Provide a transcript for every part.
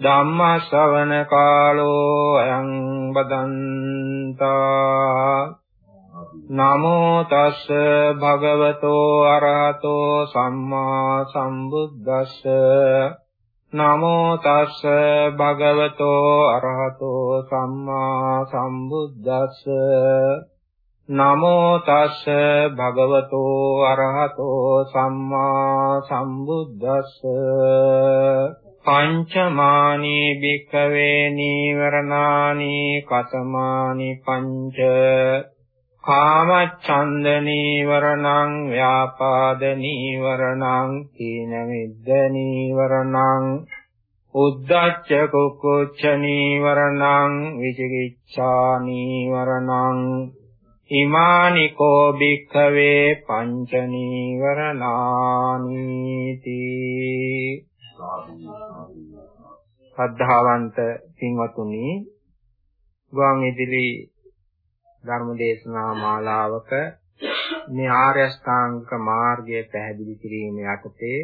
ධම්ම ශ්‍රවණ කාලෝ අයං බදන්තා. නමෝ තස් භගවතෝ අරහතෝ සම්මා සම්බුද්දස්ස. නමෝ තස් භගවතෝ අරහතෝ සම්මා සම්බුද්දස්ස. නමෝ තස් භගවතෝ අරහතෝ සම්මා සම්බුද්දස්ස. පංචමානී භික්ඛවේ නීවරණානි කතමානි පංච කාමච්ඡන්ද නීවරණං ව්‍යාපාද නීවරණං තීන මිද්ද නීවරණං උද්ධච්ච කුක්කුච්ච නීවරණං විචිකිච්ඡා නීවරණං ඉමානි කෝ භික්ඛවේ පංච නීවරණානි තී ශ්‍රද්ධාවන්ත පින්වතුනි ගුවන් විදුලි ධර්ම දේශනා මාලාවක මේ ආර්ය අෂ්ටාංගික මාර්ගය පැහැදිලි කිරීම යටතේ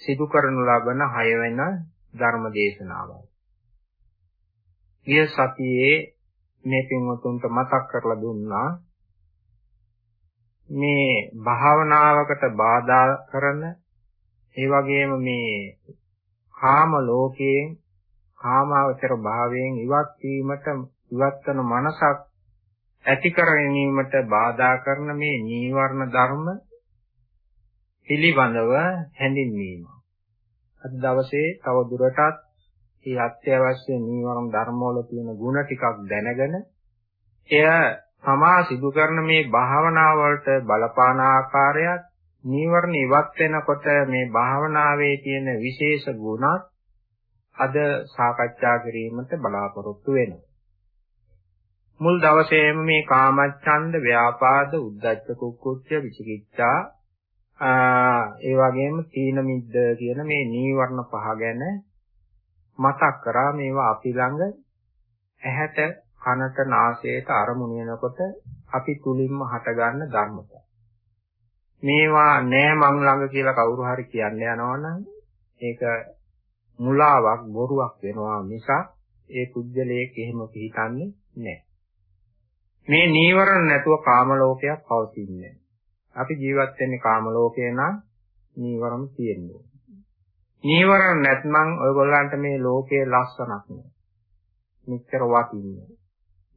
සිදු කරනු ලබන 6 වෙනි ධර්ම දේශනාවයි. ගිය සතියේ මේ පින්වතුන්ට මතක් කරලා දුන්නා මේ භාවනාවකට බාධා කරන ඒ වගේම මේ කාම ලෝකයෙන් කාමාවචර භාවයෙන් ඉවත් වීමට ඉවත් වන මනසක් ඇති කර ගැනීමට බාධා කරන මේ නීවරණ ධර්ම පිළිබඳව හැඳින්වීම. අද දවසේ තව දුරටත් මේ අත්‍යවශ්‍ය නීවරණ ධර්ම වල තියෙන ಗುಣ ටිකක් දැනගෙන එය සමා සිදු කරන මේ භාවනාව වලට බලපාන ආකාරයත් නීවරණ ඉවත් වෙනකොට මේ භාවනාවේ තියෙන විශේෂ ගුණත් අද සාකච්ඡා කිරීමට බලාපොරොත්තු වෙනවා. මුල් දවසේම මේ කාමච්ඡන්ද, ව්‍යාපාද, උද්ධච්ච කුක්කුච්ච, විචිකිච්ඡා ඒ වගේම තීන මිද්ද කියන මේ නීවරණ පහ ගැන මතක් කරා මේවා අපි ළඟ ඇහැට කනට නාසයට අරමුණු වෙනකොට අපි තුලින්ම හටගන්න ධර්මතා. මේවා නෑ මං ළඟ කියලා කවුරු හරි කියන්න යනවනම් ඒක මුලාවක් බොරුවක් වෙනවා මිසක් ඒ කුජලයක එහෙම පිළිතන්නේ නෑ. මේ නීවරණ නැතුව කාම ලෝකයක් පවතින්නේ අපි ජීවත් වෙන්නේ කාම ලෝකේ නම් නීවරණ තියෙනවා. නීවරණ නැත්නම් ඔයගොල්ලන්ට මේ ලෝකයේ ලස්සනක් නෑ. මෙච්චර වටින්නේ.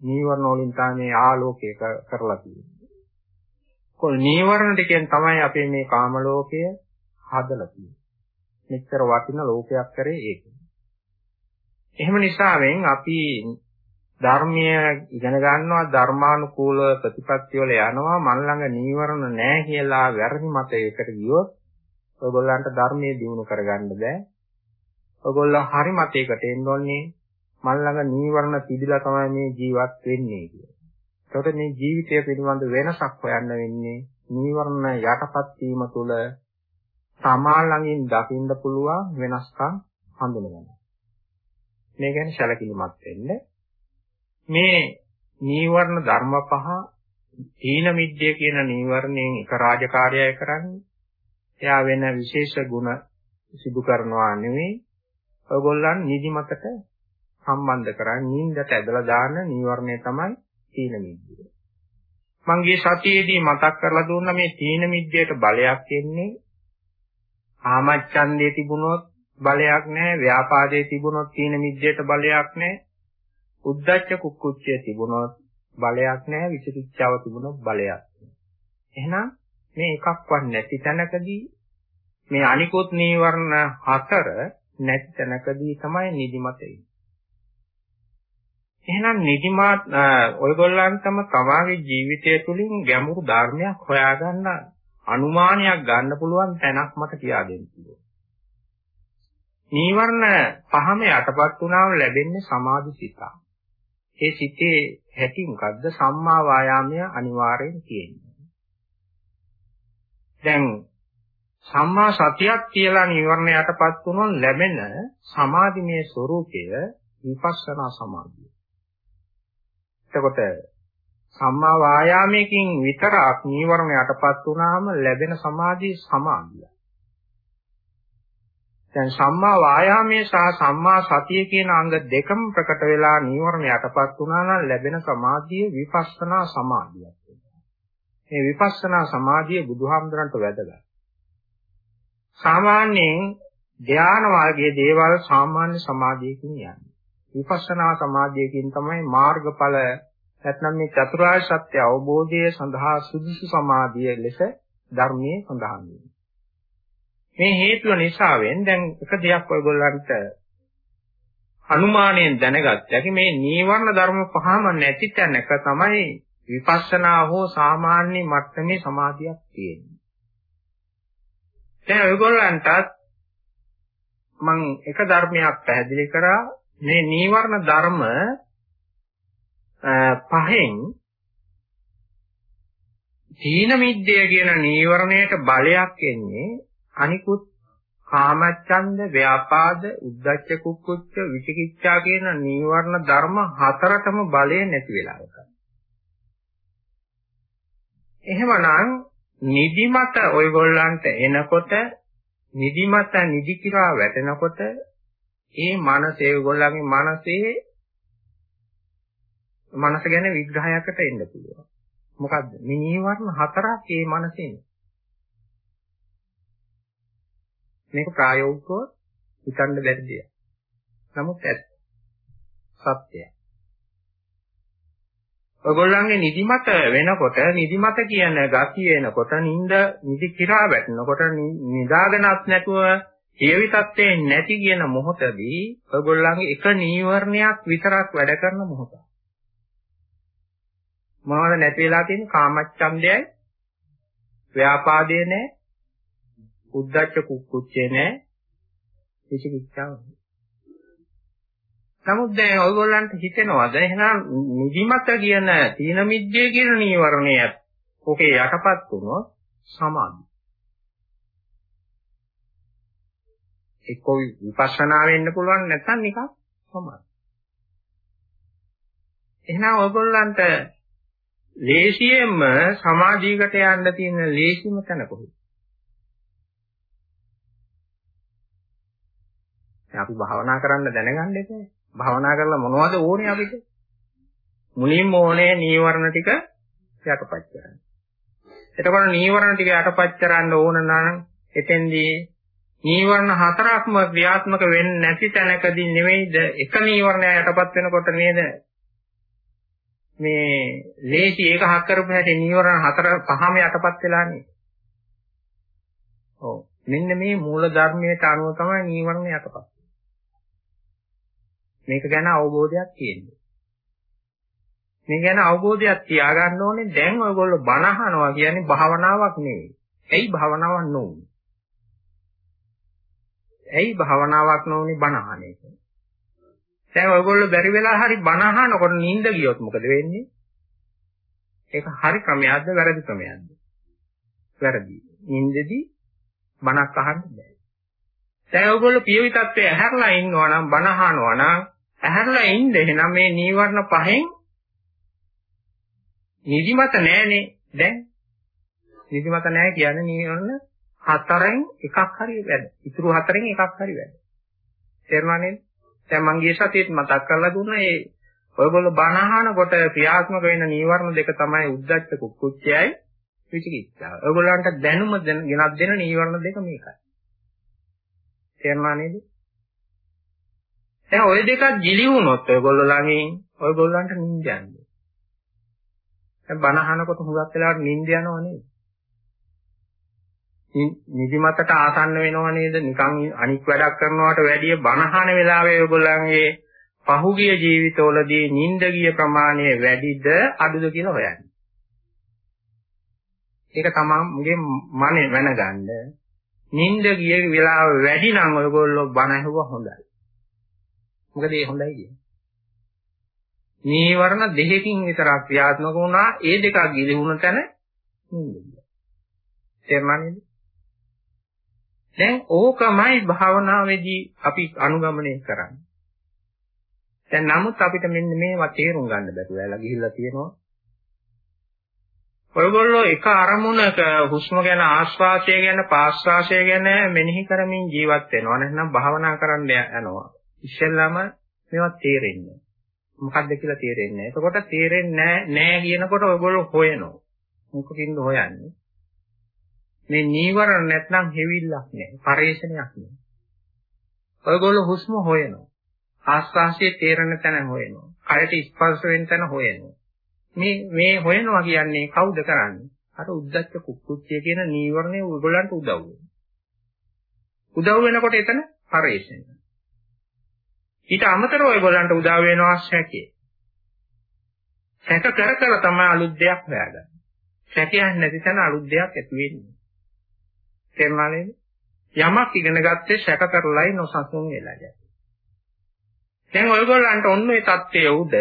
නීවරණ වලින් තමයි ආලෝකය කරලා තියෙන්නේ. කොල් නීවරණ ටිකෙන් තමයි අපේ මේ කාම ලෝකය හදලා තියෙන්නේ. මෙච්චර වටින ලෝකයක් කරේ ඒක. එහෙම නිසාවෙන් අපි ධර්මය ඉගෙන ගන්නවා ධර්මානුකූල ප්‍රතිපත්ති වල යනවා මන් ළඟ නීවරණ නැහැ කියලා වැරදි මතයකට ගියොත් ඔයගොල්ලන්ට ධර්මයේ දිනු කරගන්න බෑ. ඔයගොල්ලෝ හරි මතයකට එන්න ඕනේ මන් ළඟ නීවරණ තිබිලා තමයි මේ ජීවත් වෙන්නේ කියලා. එතකොට මේ ජීවිතය පිළිබඳ වෙනසක් හොයන්න වෙන්නේ නීවරණ යටපත් වීම තුළ තමා ළඟින් දකින්න පුළුවන් වෙනස්කම් හඳුනගන්න. මේ ගැන සැලකිලිමත් වෙන්න. මේ නීවරණ ධර්ම පහ තීන මිද්දේ කියන නීවරණයෙන් එක රාජකාරියය කරන්නේ. එයා වෙන විශේෂ ගුණ සිදු කරනවා නෙවෙයි. ඔයගොල්ලන් නිදිමතට සම්බන්ධ කරන්නේ නිින්දට ඇදලා දාන නීවරණය තමයි තීන මිද්දේ. මං ගිය සතියේදී මතක් කරලා දුන්නා මේ තීන මිද්දේට බලයක් එන්නේ ආමච්ඡන්දේ තිබුණොත් බලයක් නැහැ, ව්‍යාපාදේ තිබුණොත් තීන මිද්දේට බලයක් නැහැ. උද්ධච්ච කුක්කුච්චය තිබුණොත් බලයක් නැහැ, විචිකිච්ඡාව තිබුණොත් බලයක් එහෙනම් මේ එකක්වත් නැති තැනකදී මේ අනිකුත් නීවරණ හතර නැති තැනකදී තමයි නිදිමත එන්නේ. එහෙනම් නිදිමත් ඔයගොල්ලන්ටම තමාගේ ජීවිතය තුළින් ගැඹුරු ධර්මයක් හොයාගන්න අනුමානයක් ගන්න පුළුවන් තැනක් මට කියා දෙන්න පුළුවන්. නීවරණ පහම යටපත් වුණාම ලැබෙන්නේ සමාධි සිතක්. ඒ සිතේ හැටි මොකද්ද? සම්මා වායාමය අනිවාර්යෙන් තියෙනවා. දැන් සම්මා සතියක් කියලා නීවරණ යටපත් වුණොත් ලැබෙන සමාධිමය ස්වરૂපය විපස්සනා සමාධිය. එතකොට සම්මා වායාමයකින් විතරක් නීවරණ යටපත් වුණාම ලැබෙන සමාධිය සමාධිය. දැන් සම්මා වායාමයේ සහ සම්මා සතිය කියන අංග දෙකම ප්‍රකට වෙලා නීවරණ යටපත් වුණා නම් ලැබෙන සමාධිය විපස්සනා සමාධියක් වෙනවා. මේ විපස්සනා සමාධිය බුදුහාමුදුරන්ට වැදගත්. සාමාන්‍යයෙන් ධාන වර්ගයේ දේවල් සාමාන්‍ය සමාධියකින් යන්නේ. විපස්සනා සමාධියකින් තමයි මාර්ගඵල නැත්නම් මේ චතුරාර්ය සත්‍ය අවබෝධය සඳහා සුදුසු සමාධිය ලෙස ධර්මයේ සඳහන් වෙනවා. මේ හේතුව නිසාවෙන් දැන් එක දෙයක් ඔයගොල්ලන්ට අනුමානයෙන් දැනගත්තා. මේ නීවරණ ධර්ම පහම නැති තැනක තමයි විපස්සනා හෝ සාමාන්‍ය මට්ටමේ සමාධියක් තියෙන්නේ. දැන් ඔයගොල්ලන්ටත් මම එක ධර්මයක් පැහැදිලි කරා මේ නීවරණ ධර්ම පහෙන් තීන මිද්දය කියන නීවරණයට බලයක් එන්නේ අනිකුත් කාමච්ඡන්ද, ව්‍යාපාද, උද්ධච්ච කුක්කුච්ච, විචිකිච්ඡා කියන නීවරණ ධර්ම හතරටම බලය නැති වෙලාවක. එහෙමනම් නිදිමත ඔයගොල්ලන්ට එනකොට නිදිමත නිදි කිරා වැටෙනකොට ඒ මනස ඒගොල්ලන්ගේ මනසේ මනස ගැන විග්‍රහයකට එන්න පුළුවන්. මොකද්ද? නීවරණ හතරක් ඒ මනසෙන්. මේක ප්‍රායෝගිකව හිතන්න බැරි දෙයක්. නමුත් ඇත්ත. සත්‍යයි. ඔයගොල්ලන්ගේ නිදිමත වෙනකොට නිදිමත කියන ගතිය එනකොට නිින්ද නිදි කිරා වැටෙනකොට නිදාගෙනත් නැතුව හේවි තත්ත්වයේ නැති කියන මොහොතදී ඔයගොල්ලන්ගේ එක නීවරණයක් විතරක් වැඩ කරන මොහොත. මොනවද නැති වෙලා තියෙන්නේ කාමච්ඡන්දයයි ව්‍යාපාදේ නැහැ උද්දච්ච කුක්කුච්චේ නැහැ විචිකිච්ඡාව. නමුත් දැන් ඔයගොල්ලන්ට හිතෙනවද එහෙනම් නිදිමත කියන තීන මිද්දේ කියන නීවරණය ඔකේ යටපත් වුණොත් සමාධි. එක්ක විපස්සනා වෙන්න පුළුවන් නැත්නම් නිකන් සමාධි. එහෙනම් ඔයගොල්ලන්ට ලේසියෙන්ම සමාධියකට යන්න තියෙන ලේසිම තැන කොහෙද? අපි භාවනා කරන්න දැනගන්න එපා. භාවනා කරලා මොනවද ඕනේ අපිට? මුලින්ම ඕනේ නීවරණ ටික යටපත් කරන්න. එතකොට නීවරණ ටික යටපත් කරන්න ඕන නම් එතෙන්දී නීවරණ හතරක්ම ක්‍රියාත්මක වෙන්නේ නැති තැනකදී නෙවෙයිද එක නීවරණය යටපත් වෙනකොට නේද මේ ලේසි ඒක හක් කරපු හැටි නීවරණ හතර පහම යටපත් වෙලානේ. ඔව්. මෙන්න මේ මූල ධර්මයට අනුව තමයි නීවරණ යටපත්. මේක ගැන අවබෝධයක් තියෙනවා. මේ ගැන අවබෝධයක් තියාගන්න ඕනේ දැන් ඔයගොල්ලෝ බණ අහනවා කියන්නේ භාවනාවක් නෙවෙයි. ඇයි භාවනාවක් නොවුනේ? ඇයි භාවනාවක් නොවුනේ බණ අහන එක? දැන් ඔයගොල්ලෝ බැරි වෙලා හරි බණ අහනකොට නිින්ද ගියොත් මොකද වෙන්නේ? ඒක හරි ක්‍රමයක්ද වැරදි ක්‍රමයක්ද? වැරදි. නිින්දදී බණක් අහන්න බෑ. දැන් ඔයගොල්ලෝ පියවි තත්ත්වයේ ඇහැරලා ඉන්නවා නම් බණ අහනවා නම් ඇහැරලා ඉන්න එහෙනම් මේ නීවරණ පහෙන් නිදිමත නැහනේ දැන් නිදිමත නැහැ කියන්නේ නීවරණ හතරෙන් එකක් හරි වැඩ. ඉතුරු හතරෙන් එකක් හරි වැඩ. තේරුණා නේද? දැන් මං ගිය සතියේත් මතක් කරලා දුන්නා ඒ ඔයගොල්ලෝ බණ අහනකොට ක්‍රියාත්මක වෙන නීවරණ දෙක තමයි උද්දච්ච කුක්කුච්චයයි විචිකිච්ඡාව. ඔයගොල්ලන්ට දැනුම ගෙනත් දෙන නීවරණ දෙක මේකයි. තේරුණා නේද? දැන් ওই දෙකක් ගිලි වුණොත් ඔයගොල්ලෝ ළඟින් ඔයගොල්ලන්ට නිින්ද යන්නේ. දැන් බණ අහනකොට හුඟක් වෙලාවට නිින්ද යනව නේද? නිදිමතට ආසන්න වෙනව නේද? නිකන් අනික් වැඩක් කරනවට වැඩිය බණ අහන වෙලාවේ ඔයගොල්ලන්ගේ පහුගිය ජීවිතවලදී නිින්ද ගිය ප්‍රමාණය වැඩිද අඩුද කියලා හොයන්න. ඒක තමයි මුගේ මනේ වෙනගන්න. නිින්ද ගිය වෙලාව වැඩි නම් ඔයගොල්ලෝ බණ ඇහුවා හොඳයි. මොකද ඒ හොඳයි කියන්නේ. නීවරණ දෙකකින් විතරක් ක්‍රියාත්මක වුණා ඒ දෙකක් ගිලිහුණ තැන නිින්ද ගියා. තේරුණාද? දැන් ඕකමයි භාවනාවේදී අපි අනුගමනය කරන්නේ. දැන් නමුත් අපිට මෙන්න මේවා තේරුම් ගන්න බැරුව ඇලා ගිහිල්ලා තියෙනවා. ඔයගොල්ලෝ එක අරමුණක හුස්ම ගැන ආශ්වාසය ගැන පාශ්වාසය ගැන මෙනෙහි කරමින් ජීවත් වෙනවා. නැත්නම් භාවනා කරන්න යනවා. ඉස්සෙල්ලාම මේවා තේරෙන්නේ. මොකද්ද කියලා තේරෙන්නේ නැහැ. එතකොට තේරෙන්නේ නැහැ කියනකොට ඔයගොල්ලෝ හොයනවා. මොකකින්ද හොයන්නේ? මේ නීවරණ නැත්නම් හෙවිල්ලක් නෑ. පරේෂණයක් නෑ. ඔයගොල්ලෝ හුස්ම හොයනවා. ආස්වාසියේ තේරෙන තැන හොයනවා. කයට ස්පර්ශ වෙන තැන හොයනවා. මේ මේ හොයනවා කියන්නේ කවුද කරන්නේ? අර උද්දච්ච කුක්කුච්චය කියන නීවරණය ඔයගොල්ලන්ට උදව් වෙනවා. උදව් වෙනකොට එතන පරේෂණය. ඊට අමතරව ඔයගොල්ලන්ට උදව් වෙනවා සැකේ. සැක කර කර තමයි අලුත් දෙයක් හොයාගන්නේ. සැකයක් නැති තැන අලුත් දෙයක් ඇති වෙන්නේ. තේරුණා නේද? යමක් ඉගෙන ගත්තේ සැක කරලයි නොසන්සුන් වෙලා යන්නේ. දැන් ඔයගොල්ලන්ට ඔන්න ඔය தත්ත්වය උද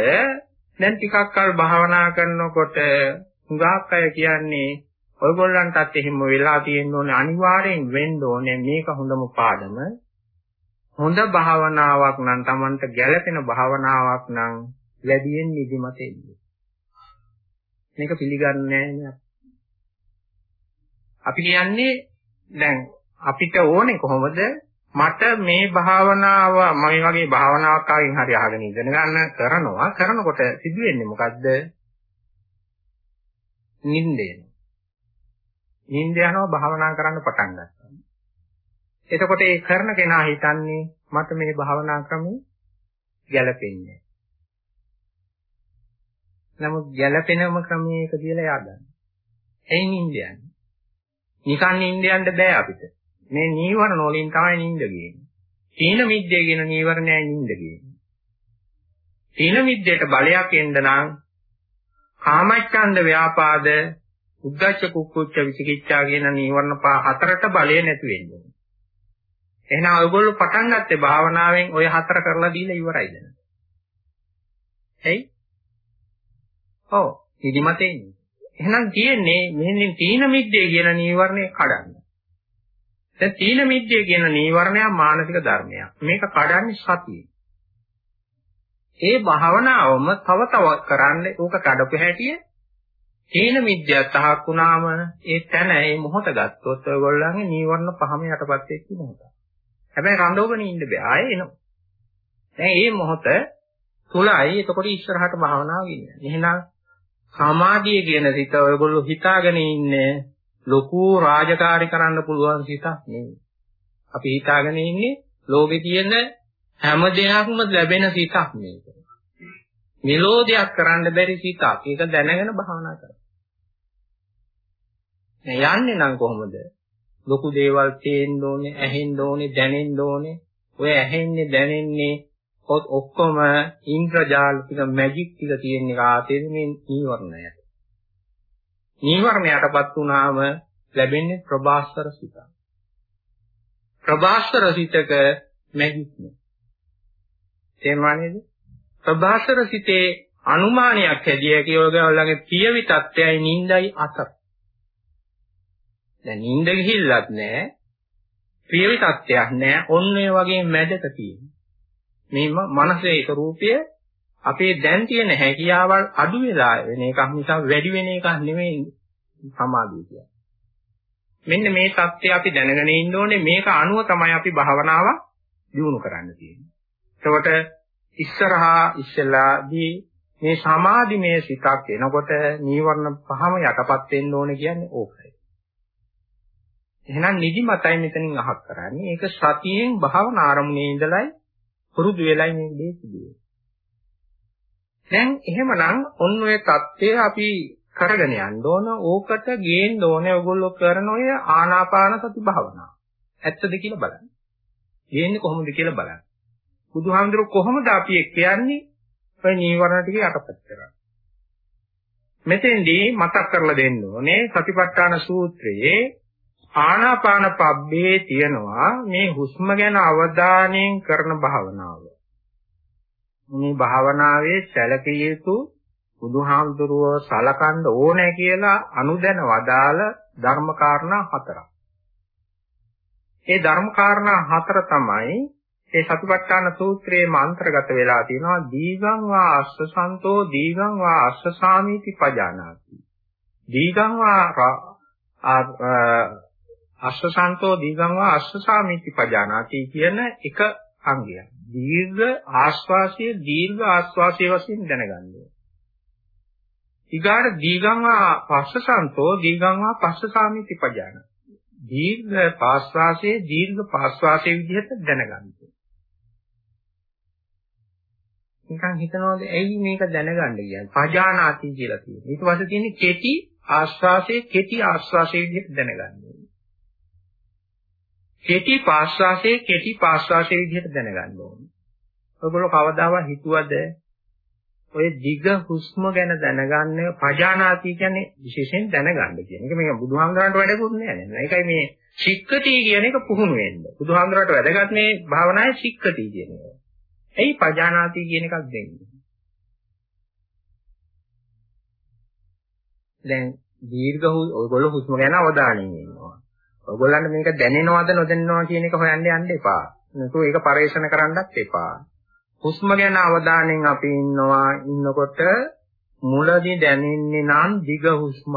දැන් ටිකක් කල් භාවනා කරනකොට හුඟක් අය කියන්නේ ඔයගොල්ලන්ටත් එහෙම වෙලා තියෙන්න ඕනේ අනිවාර්යෙන් වෙන්න ඕනේ මේක හොඳම පාඩම. හොඳ භාවනාවක් නම් Tamanට ගැළපෙන භාවනාවක් නම් ලැබියෙන් නිදිමත එන්නේ. මේක පිළිගන්නේ නැහැ අපි කියන්නේ දැන් අපිට ඕනේ කොහොමද? මට මේ භාවනාව මම වගේ භාවනාවක් ආගෙන් හරි අහගෙන ඉගෙන ගන්න කරනවා. කරනකොට සිදුවෙන්නේ මොකද්ද? නිින්දේන නිින්ද යනවා භාවනා කරන්න පටන් ගන්නවා. එතකොට ඒ කරන කෙනා හිතන්නේ මට මේ භාවනා ක්‍රමේ ගැළපෙන්නේ. නමුත් ගැළපෙනම ක්‍රමයක කියලා එයා ගන්න. එයි නිින්ද යන්නේ. නිකන් නිින්ද යන්න බෑ අපිට. මේ නීවරණ වලින් තමයි නිින්ද ගියන්නේ. තීන මිද්දේ කියන නීවරණයයි නිින්ද ගියන්නේ. තීන මිද්දේට බලයක් එන්න නම් කාමච්ඡන්ද ව්‍යාපාද උද්ධච්ච කුක්කුච්ච විචිකිච්ඡා කියන නීවරණ පහ හතරට බලය නැති වෙන්නේ. එහෙනම් ඔයගොල්ලෝ පටන් ගත්තේ භාවනාවෙන් ওই හතර කරලා දීලා ඉවරයිද? එයි. ඔව්, නිදිමතේ ඉන්නේ. එහෙනම් තියෙන්නේ මෙන්න තීන මිද්දේ කියන නීවරණය කඩන්න. දැන් තීන මිද්දේ කියන නීවරණය මානසික ධර්මයක්. මේක කඩන්නේ සතියේ. ඒ භාවනාවම තව තව කරන්න ඕක කඩපු හැටිය තීන මිද්දයක් තහක් වුණාම ඒ තැන ඒ මොහොත ගත්තොත් ඔයගොල්ලන්ගේ නීවරණ පහම යටපත් වෙච්ච මොහොත. හැබැයි රඳවගෙන ඉන්න බෑ ආයේ එනවා. දැන් මේ මොහොත තුලයි එතකොට ඉස්සරහට භාවනාව ගෙනියන්නේ. එහෙනම් සමාධිය කියන සිත ඔයගොල්ලෝ හිතාගෙන ඉන්නේ ලොකු රාජකාරී කරන්න පුළුවන් සිතක් නෙවෙයි. අපි හිතාගෙන ඉන්නේ ලෝකේ තියෙන හැම දෙයක්ම ලැබෙන සිතක් මේක. නිරෝධයක් කරන්න බැරි සිතක්. ඒක දැනගෙන භාවනා කරන්න. යන්නේ නම් කොහොමද? ලොකු දේවල් තේන්න ඕනේ, ඇහෙන්න ඕනේ, දැනෙන්න ඕනේ. ඔය ඇහෙන්නේ දැනෙන්නේ ඔත් ඔක්කොම ඉන්ද්‍රජාල ටික මැජික් ටික තියෙන එක ආතේ මේ නීවරණයට. නීවරණයටපත් වුණාම ලැබෙන්නේ ප්‍රභාස්වර සිත. ප්‍රභාස්වර සිතක මැජික් නේ. තේරුණා නේද? ප්‍රභාස්වර සිතේ අනුමානයක් හැදියා කියෝගලගේ පියවි තත්ත්වයයි නින්දයි අතර. දැන් නින්ද ගිහිල්ලත් නැහැ. පියවි තත්ත්වයක් නැහැ. ඔන්න ඒ වගේ මැදක තියෙනවා. මේ මනසේ ඒක රූපය අපේ දැන් තියෙන හැකියාවල් අඩු වෙලා වෙන එකක් නිසා වැඩි වෙන එකක් නෙමෙයි සමාධිය කියන්නේ. මෙන්න මේ தත්ත්වය අපි දැනගෙන ඉන්න ඕනේ මේක අනුව තමයි අපි භාවනාව දියුණු කරන්න තියෙන්නේ. එතකොට ඉස්සරහා ඉස්සලාදී මේ සමාධිමය සිතක් එනකොට නීවරණ පහම යටපත් වෙන්න ඕනේ කියන්නේ ඕකයි. එහෙනම් නිදිමතයි මෙතනින් අහක් කරන්නේ. ඒක සතියෙන් භාවනා ආරමුණේ ඉඳලයි පුරුදු වෙලයි මේ දේ සිදුවේ. දැන් එහෙමනම් ඔන්න ඔය தත්ත්වය අපි කරගෙන යන්න ඕන ඕකට ගේන්න ඕනේ ඔයගොල්ලෝ කරන ඔය ආනාපාන සති භාවනාව. ඇත්තද කියලා බලන්න. ගේන්නේ කොහොමද කියලා බලන්න. බුදුහාමුදුරුවෝ කොහොමද අපි කියන්නේ ඔය නීවරණ ටික යටපත් කරන්නේ. මෙතෙන්දී මතක් කරලා දෙන්න ඕනේ සතිපට්ඨාන සූත්‍රයේ ආනාපාන පබ්බේ තියනවා මේ හුස්ම ගැන අවධානයෙන් කරන භාවනාව. මේ භාවනාවේ සැලකිය යුතු බුදුහාමුදුරුවෝ සලකන්න ඕනේ කියලා අනුදැන වදාළ ධර්මකාරණා හතරක්. ඒ ධර්මකාරණා හතර තමයි ඒ සතිපට්ඨාන සූත්‍රයේ මාන්ත්‍රගත වෙලා තියෙනවා දීගං වා අස්සසන්තෝ දීගං වා අස්සසාමීති පජානාති. දීගං වා අස්සසන්තෝ දීගං වා අස්සසාමීති පජානාති කියන එක අංගයක්. දීර්ඝ ආශ්වාසය දීර්ඝ ආශ්වාසය වශයෙන් දැනගන්න ඕනේ. ඊගාට දීගංවා පස්සසන්තෝ දීගංවා පස්සසාමිති පජාන. දීර්ඝ පාස්වාසයේ දීර්ඝ පාස්වාසයේ විදිහට දැනගන්න ඕනේ. නිකන් හිතනවාද ඇයි මේක දැනගන්න කියන්නේ? පජානාති කියලා තියෙනවා. ඊට පස්සේ තියෙන්නේ කෙටි ආශ්වාසයේ කෙටි ආශ්වාසයේ විදිහට දැනගන්න ඕනේ. කෙටි පාශ්වාසයේ කෙටි පාශ්වාසයේ විදිහට දැනගන්න ඕනේ. ඔයගොල්ලෝ කවදාවත් හිතුවද ඔය දිග හුස්ම ගැන දැනගන්න පජානාති කියන්නේ විශේෂයෙන් දැනගන්න කියන එක මේක බුදුහාමුදුරන්ට වැඩකුත් නෑ නේද? ඒකයි මේ සික්කටි කියන එක පුහුණු වෙන්න. බුදුහාමුදුරන්ට වැදගත් මේ භාවනාවේ සික්කටි කියන එක. ඇයි පජානාති කියන එකක් දෙන්නේ? දැන් දීර්ඝ ඔයගොල්ලෝ හුස්ම ගැන අවධානයෙන් ඉන්නවා. ඔයගොල්ලන්ට මේක දැනෙනවද නොදැනෙනවද කියන එක හොයන්න යන්න එපා. නැතු ඒක පරිශන කරන්නත් එපා. හුස්ම ගැන අවධානයෙන් අපි ඉන්නවා ඉන්නකොට මුලදී දැනෙන්නේ නම් දිග හුස්මක්.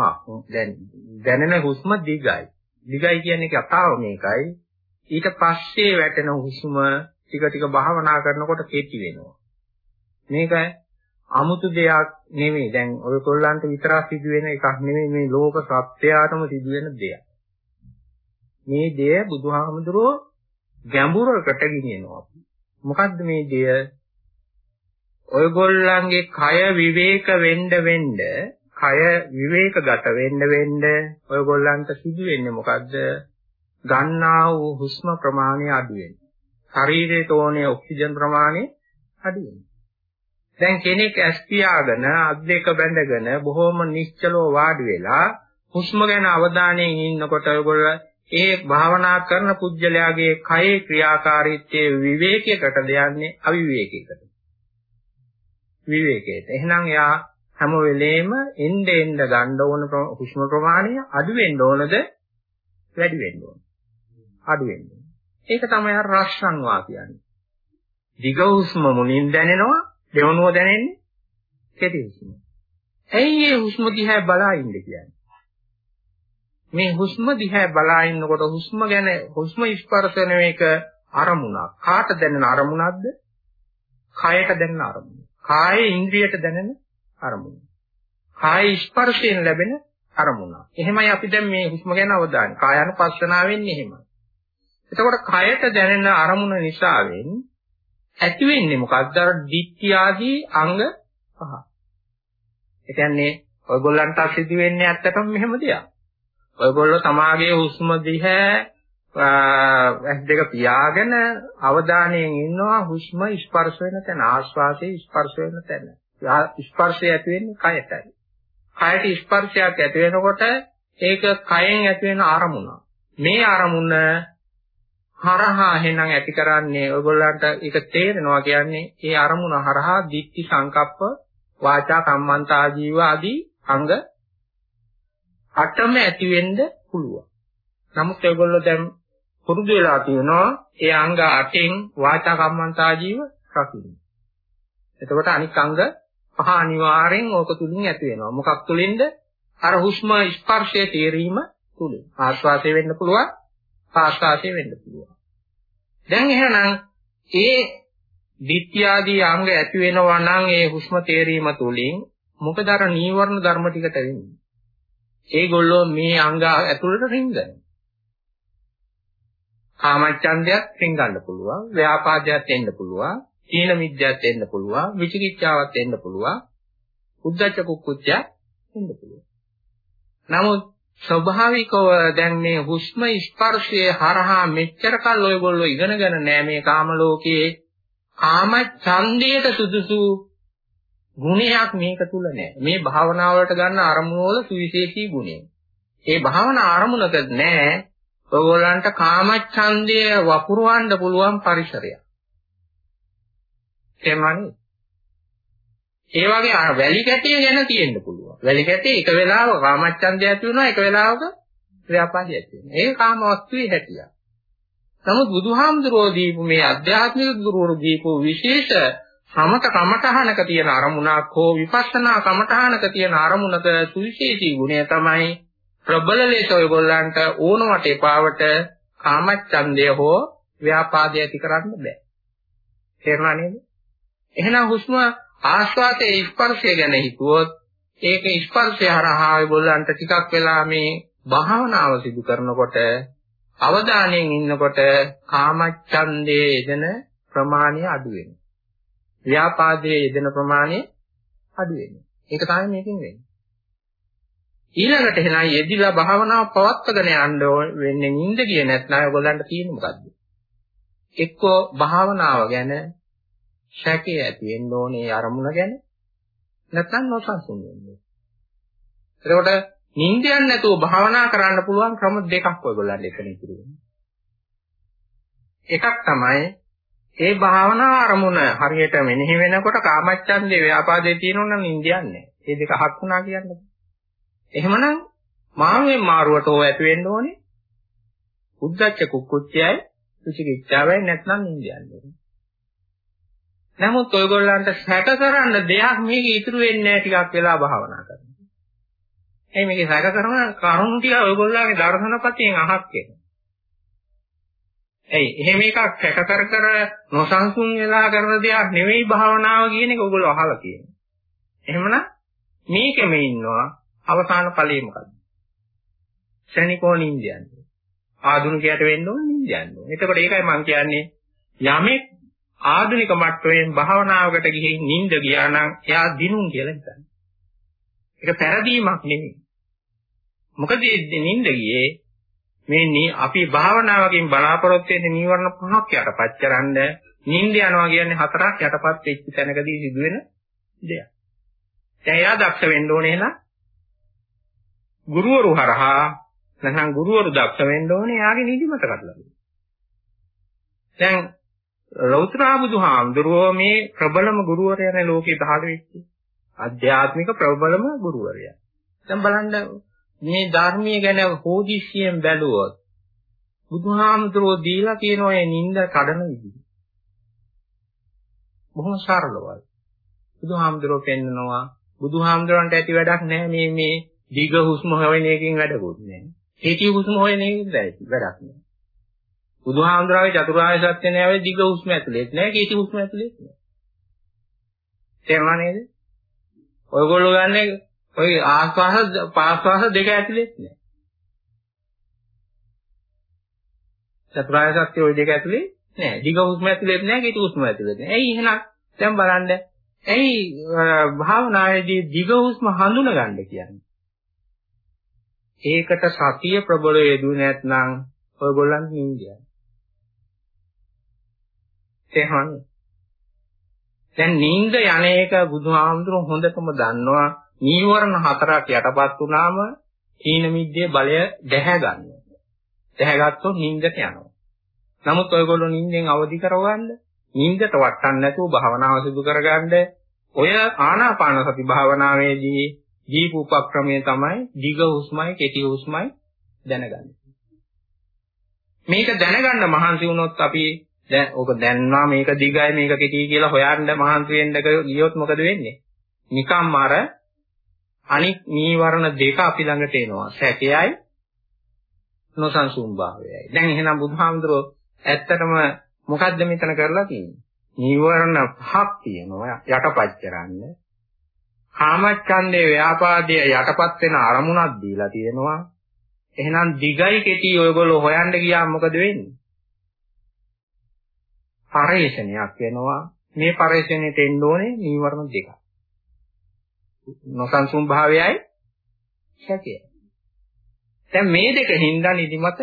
දැන් දැනෙන හුස්ම දිගයි. දිගයි කියන්නේ කතාව මේකයි. ඊට පස්සේ වැටෙන හුස්ම ටික ටික භාවනා කරනකොට කෙටි වෙනවා. මේක 아무තු දෙයක් නෙමෙයි. දැන් ඔය කොල්ලන්ට විතරක් සිදුවෙන එකක් නෙමෙයි මේ ලෝක සත්‍යයටම සිදුවෙන දෙයක්. මේ දෙය බුදුහාමුදුරුවෝ ගැඹුරකට ගෙනියනවා. මොකද්ද මේ දෙය? ඔයගොල්ලන්ගේ කය විවේක වෙන්න වෙන්න කය විවේකගත වෙන්න වෙන්න ඔයගොල්ලන්ට සිදු වෙන්නේ මොකද්ද? ගන්නා වූ හුස්ම ප්‍රමාණය අඩු වෙනවා. ශරීරයේ තෝනේ ඔක්සිජන් ප්‍රමාණය අඩු වෙනවා. දැන් කෙනෙක් ඇස් පියාගෙන අත් දෙක බැඳගෙන බොහොම නිශ්චලව වාඩි වෙලා හුස්ම ගැන අවධානයෙන් ඉන්නකොට ඔයගොල්ලෝ ඒ භාවනා කරන පුජ්‍යලයාගේ කයේ ක්‍රියාකාරීත්වයේ විවේකයකට දෙන්නේ අවිවේකයකට. විවේකයට. එහෙනම් එයා හැම වෙලේම එන්න එන්න ගන්න ඕන හුස්ම ප්‍රමාණය අඩු වෙන්න ඕනද වැඩි වෙන්න ඕන. අඩු වෙන්න. ඒක තමයි අර රස්සන්වා කියන්නේ. දිග හුස්ම මුලින් දැනෙනවා, දෙවනුව දැනෙන්නේ කෙටි හුස්ම. ඇයි මේ හුස්ම දිහා බලා ඉන්නේ කියන්නේ? මේ හුස්ම දිහා බලා ඉන්නකොට හුස්ම ගැන හුස්ම ස්පර්ශ වෙන එක අරමුණක්. කාට දැනෙන අරමුණක්ද? කයට දැනෙන අරමුණ. කායේ ඉන්ද්‍රියට දැනෙන අරමුණ. කාය ස්පර්ශයෙන් ලැබෙන අරමුණ. එහෙමයි අපි දැන් මේ හුස්ම ගැන අවධානය. කායानुපස්සනාව වෙන්නේ එහෙමයි. එතකොට කයට දැනෙන අරමුණ නිසාවෙන් ඇති වෙන්නේ මොකක්ද? අර ditthi ආදී අංග පහ. ඒ කියන්නේ ඔයගොල්ලන්ට සිදු වෙන්නේ ඇත්තටම මෙහෙම දෙයක්. ඔයගොල්ලෝ තමාගේ හුස්ම දිහා ඇස් දෙක පියාගෙන අවධානයෙන් ඉන්නවා හුස්ම ස්පර්ශ වෙන තැන ආශ්වාසයේ ස්පර්ශ වෙන තැන. ස්පර්ශය ඇති වෙන්නේ කයටයි. කයට ස්පර්ශයක් ඇති වෙනකොට ඒක කයෙන් ඇති වෙන අරමුණ. මේ අරමුණ හරහා එහෙනම් ඇති කරන්නේ ඔයගොල්ලන්ට ඒක තේරෙනවා කියන්නේ ඒ අරමුණ හරහා දික්ටි සංකප්ප වාචා කම්මන්තා ජීව ආදී අංග අටම ඇති වෙන්න පුළුවන්. නමුත් ඒගොල්ලෝ දැන් පුරුදු වෙලා තියෙනවා ඒ අංග 8න් වාචා කම්මන්තා ජීව රකින්න. එතකොට අනිත් අංග පහ අනිවාර්යෙන් ඕක තුලින් ඇති වෙනවා. මොකක් තුලින්ද? අර හුස්ම ස්පර්ශයේ තේරීම තුලින්. ආස්වාසය වෙන්න පුළුවන්, ආස්වාසය වෙන්න පුළුවන්. දැන් එහෙනම් ඒ ditthyaදී අංග ඇති වෙනවා නම් ඒ හුස්ම තේරීම තුලින් මොකද අර නීවරණ ධර්ම ටිකට වෙන්නේ? ඒගොල්ලෝ මේ අංග ඇතුළට රින්ගනවා. කාමච්ඡන්දයක් රින්ගන්න පුළුවන්, ව්‍යාපාදයක් එන්න පුළුවන්, තීන මිද්‍යාවක් එන්න පුළුවන්, විචිකිච්ඡාවක් එන්න පුළුවන්, උද්ධච්ච කුක්කුච්චයක් එන්න පුළුවන්. නමුත් ස්වභාවිකව දැන් මේ හුස්ම ස්පර්ශයේ හරහා මෙච්චර කල් ඔයගොල්ලෝ ඉගෙනගෙන නෑ මේ කාම ලෝකයේ කාම ඡන්දයට සුදුසු ගුණයක් මේක තුල නෑ. මේ භාවනාව වලට ගන්න අරමුණ වල සුවිශේෂී ගුණය. ඒ භාවනා අරමුණක නෑ ඔයගොල්ලන්ට කාමච්ඡන්දය වපුරවන්න පුළුවන් පරිසරයක්. තේරුණානේ? ඒ වගේ වැලි කැටිය ගැන තියෙන්න පුළුවන්. වැලි කැටිය එක වෙලාවක කාමච්ඡන්දය ඇති වෙනවා එක වෙලාවක ව්‍යාපාදය ඇති වෙනවා. ඒක කාම වස්තුවේ හැටිය. නමුත් බුදුහාමුදුරෝ දීපු මේ අධ්‍යාත්මික ගුරුවරු දීපු විශේෂ සමත කමඨහනක තියෙන අරමුණක් හෝ විපස්සනා කමඨහනක තියෙන අරමුණක සුවිශේෂී ගුණය තමයි ප්‍රබල ලෙස ඔයගොල්ලන්ට ඕනවට එපාවට කාමච්ඡන්දය හෝ ව්‍යාපාදය ඇති කරන්න බෑ. තේරුණා නේද? එහෙනම් හුස්ම ආස්වාදයේ ස්පර්ශය ගැන හිතුවොත් ඒක ස්පර්ශය හරහා ඔයගොල්ලන්ට ටිකක් වෙලා මේ භාවනාව සිදු කරනකොට අවධානයෙන් ඉන්නකොට කාමච්ඡන්දයේ යෙදෙන ප්‍රමාණය අඩු වෙනවා. ව්‍යාපාදයේ යෙදෙන ප්‍රමාණය අඩු වෙනවා. ඒක තමයි මේකෙන් වෙන්නේ. ඊළඟට එහෙනම් යෙදිලා භාවනාව පවත්වාගෙන යන්න වෙන්නේ නිින්ද කිය නැත්නම් ඔයගොල්ලන්ට තියෙන්නේ මොකද්ද? එක්කෝ භාවනාව ගැන සැකේ ඇති වෙන්න ඕනේ අරමුණ ගැන නැත්නම් නොසන්සුන් වෙන්නේ. එතකොට නිින්දයන් නැතුව භාවනා කරන්න පුළුවන් ක්‍රම දෙකක් ඔයගොල්ලන්ට එතන ඉතුරු වෙනවා. එකක් තමයි ඒ භාවනා අරමුණ හරියට මෙනෙහි වෙනකොට කාමච්ඡන්දේ ව්‍යාපාදේ තියෙනොත් නම් නිින්දයන්නේ නැහැ. මේ දෙක හක් වුණා කියන්නේ. එහෙමනම් මානුවෙන් මාරුවට ඕ ඇති වෙන්න ඕනේ. උද්දච්ච කුක්කුච්චයයි විචිකිච්ඡාවයි නැත්නම් නිින්දයන්නේ. නමුත් ඔයගොල්ලන්ට සැක කරන්න දෙයක් මේක ඉතුරු වෙන්නේ නැහැ ටිකක් වෙලා භාවනා කරනවා. එයි මේක සැක කරන කරුණු ටික ඔයගොල්ලන්ගේ දර්ශනපතියෙන් අහක් වෙනවා. එයි එහෙම එකක් සැක කර කර නොසන්සුන් වෙලා කරන දෙයක් නෙවෙයි භාවනාව කියන එක ඔයගොල්ලෝ අහලා තියෙනවා. එහෙමනම් මේකෙම ඉන්නවා අවසාන ඵලය මොකද්ද? ශනිකෝ නින්දයන්නේ. ආධුනිකයට වෙන්න ඕන නින්දයන්නේ. එතකොට ඒකයි මම කියන්නේ යමෙක් ආධුනික මට්ටමෙන් භාවනාවකට ගිහින් නිින්ද ගියා නම් එයා දිනුම් කියලා හිතන්නේ. ඒක පෙරදීමක් නෙමෙයි. මොකද නිින්ද ගියේ මේ අපි භාවනාවකින් බලාපොරොත්තු වෙන නීවරණ පහක් යටපත් කරන්න නිින්ද යනවා කියන්නේ හතරක් යටපත් වෙච්ච තැනකදී සිදුවෙන දෙයක්. දැන් එයා දක්ෂ වෙන්න ඕනේ එහෙනම් ගුරුවරු හරහා නැත්නම් ගුරුවරු දක්ෂ වෙන්න ඕනේ එයාගේ නිදිමත කඩලා. දැන් රෞත්‍රා බුදුහාමුදුරුවෝ මේ ප්‍රබලම ගුරුවරයානේ ලෝකේ පහළ වෙච්චි. ආධ්‍යාත්මික ප්‍රබලම ගුරුවරයා. දැන් බලන්න මේ ධර්මයේ ගැන හෝදිසියෙන් බැලුවොත් බුදුහාමුදුරුවෝ දීලා තියෙන ඔය නිନ୍ଦ කඩන විදිහ. බොහොම සරලවයි. බුදුහාමුදුරුවෝ පෙන්නනවා බුදුහාමුදුරන්ට ඇති වැඩක් නැහැ මේ මේ දීඝ හුස්ම හොයන එකකින් වැඩකුත් නැහැ. හේති හුස්ම හොයන එකකින් වැඩක් නැහැ. බුදුහාමුදුරාගේ චතුරාර්ය සත්‍ය නෑවේ දිග හුස්ම ඇතුලේත් නෑ කීටි හුස්ම ඇතුලේත් නෑ. තේරුණා නේද? ඔයගොල්ලෝ ගන්න ඔය ආස්වාස පාස්වාස දෙක ඇතුලේත් නෑ. චතුරාර්ය සත්‍ය ওই දෙක ඇතුලේ නෑ. දිග හුස්ම ඇතුලේත් නෑ කීටි හුස්ම ඇතුලේත් නෑ. ඇයි එහෙනම් දැන් බලන්න ඇයි භාවනාවේදී දිග හුස්ම හඳුන ගන්න කියන්නේ? ඒකට සතිය ප්‍රබල යෙදුනේ නැත්නම් ඔයගොල්ලන් නින්දියයි. තේහන්නේ. දැන් නිින්ද යන්නේක බුදුහාමුදුරුවෝ හොඳටම දන්නවා නීවරණ හතරක් යටපත් වුණාම තීන මිද්දේ බලය දැහැ ගන්නවා. දැහැගත්තොත් නිින්දට යනවා. නමුත් ඔයගොල්ලෝ නිින්දෙන් අවදි කරවන්න නිින්දට වටන්න නැතුව භාවනාව සිදු කරගන්න ඔය ආනාපාන සති භාවනාවේදී දීප උපක්‍රමය තමයි දිග හුස්මයි කෙටි හුස්මයි දැනගන්න. මේක දැනගන්න මහන්සි වුණොත් අපි දැන් ඕක දැන්නා මේක දිගයි මේක කෙටි කියලා හොයන්න මහන්සි වෙන්න ගියොත් මොකද වෙන්නේ? නිකම්ම අර අනික් නීවරණ දෙක අපි ළඟට එනවා. සැකයයි නොසන්සුන් භාවයයි. දැන් එහෙනම් බුදුහාමුදුරුවෝ ඇත්තටම මොකද්ද මෙතන කරලා තියෙන්නේ? නීවරණ පහක් තියෙනවා යටපත් කරන්න. කාමච්ඡන්දේ ව්‍යාපාදයේ යටපත් වෙන අරමුණක් දීලා තියෙනවා. එහෙනම් දිගයි කෙටි ඔයගොල්ලෝ හොයන්න ගියාම මොකද වෙන්නේ? පරේෂණයක් වෙනවා. මේ පරේෂණයට එන්න ඕනේ නීවරණ දෙකක්. නොසන්සුන් භාවයයි සැකයයි. දැන් මේ දෙක හින්දා නිදිමත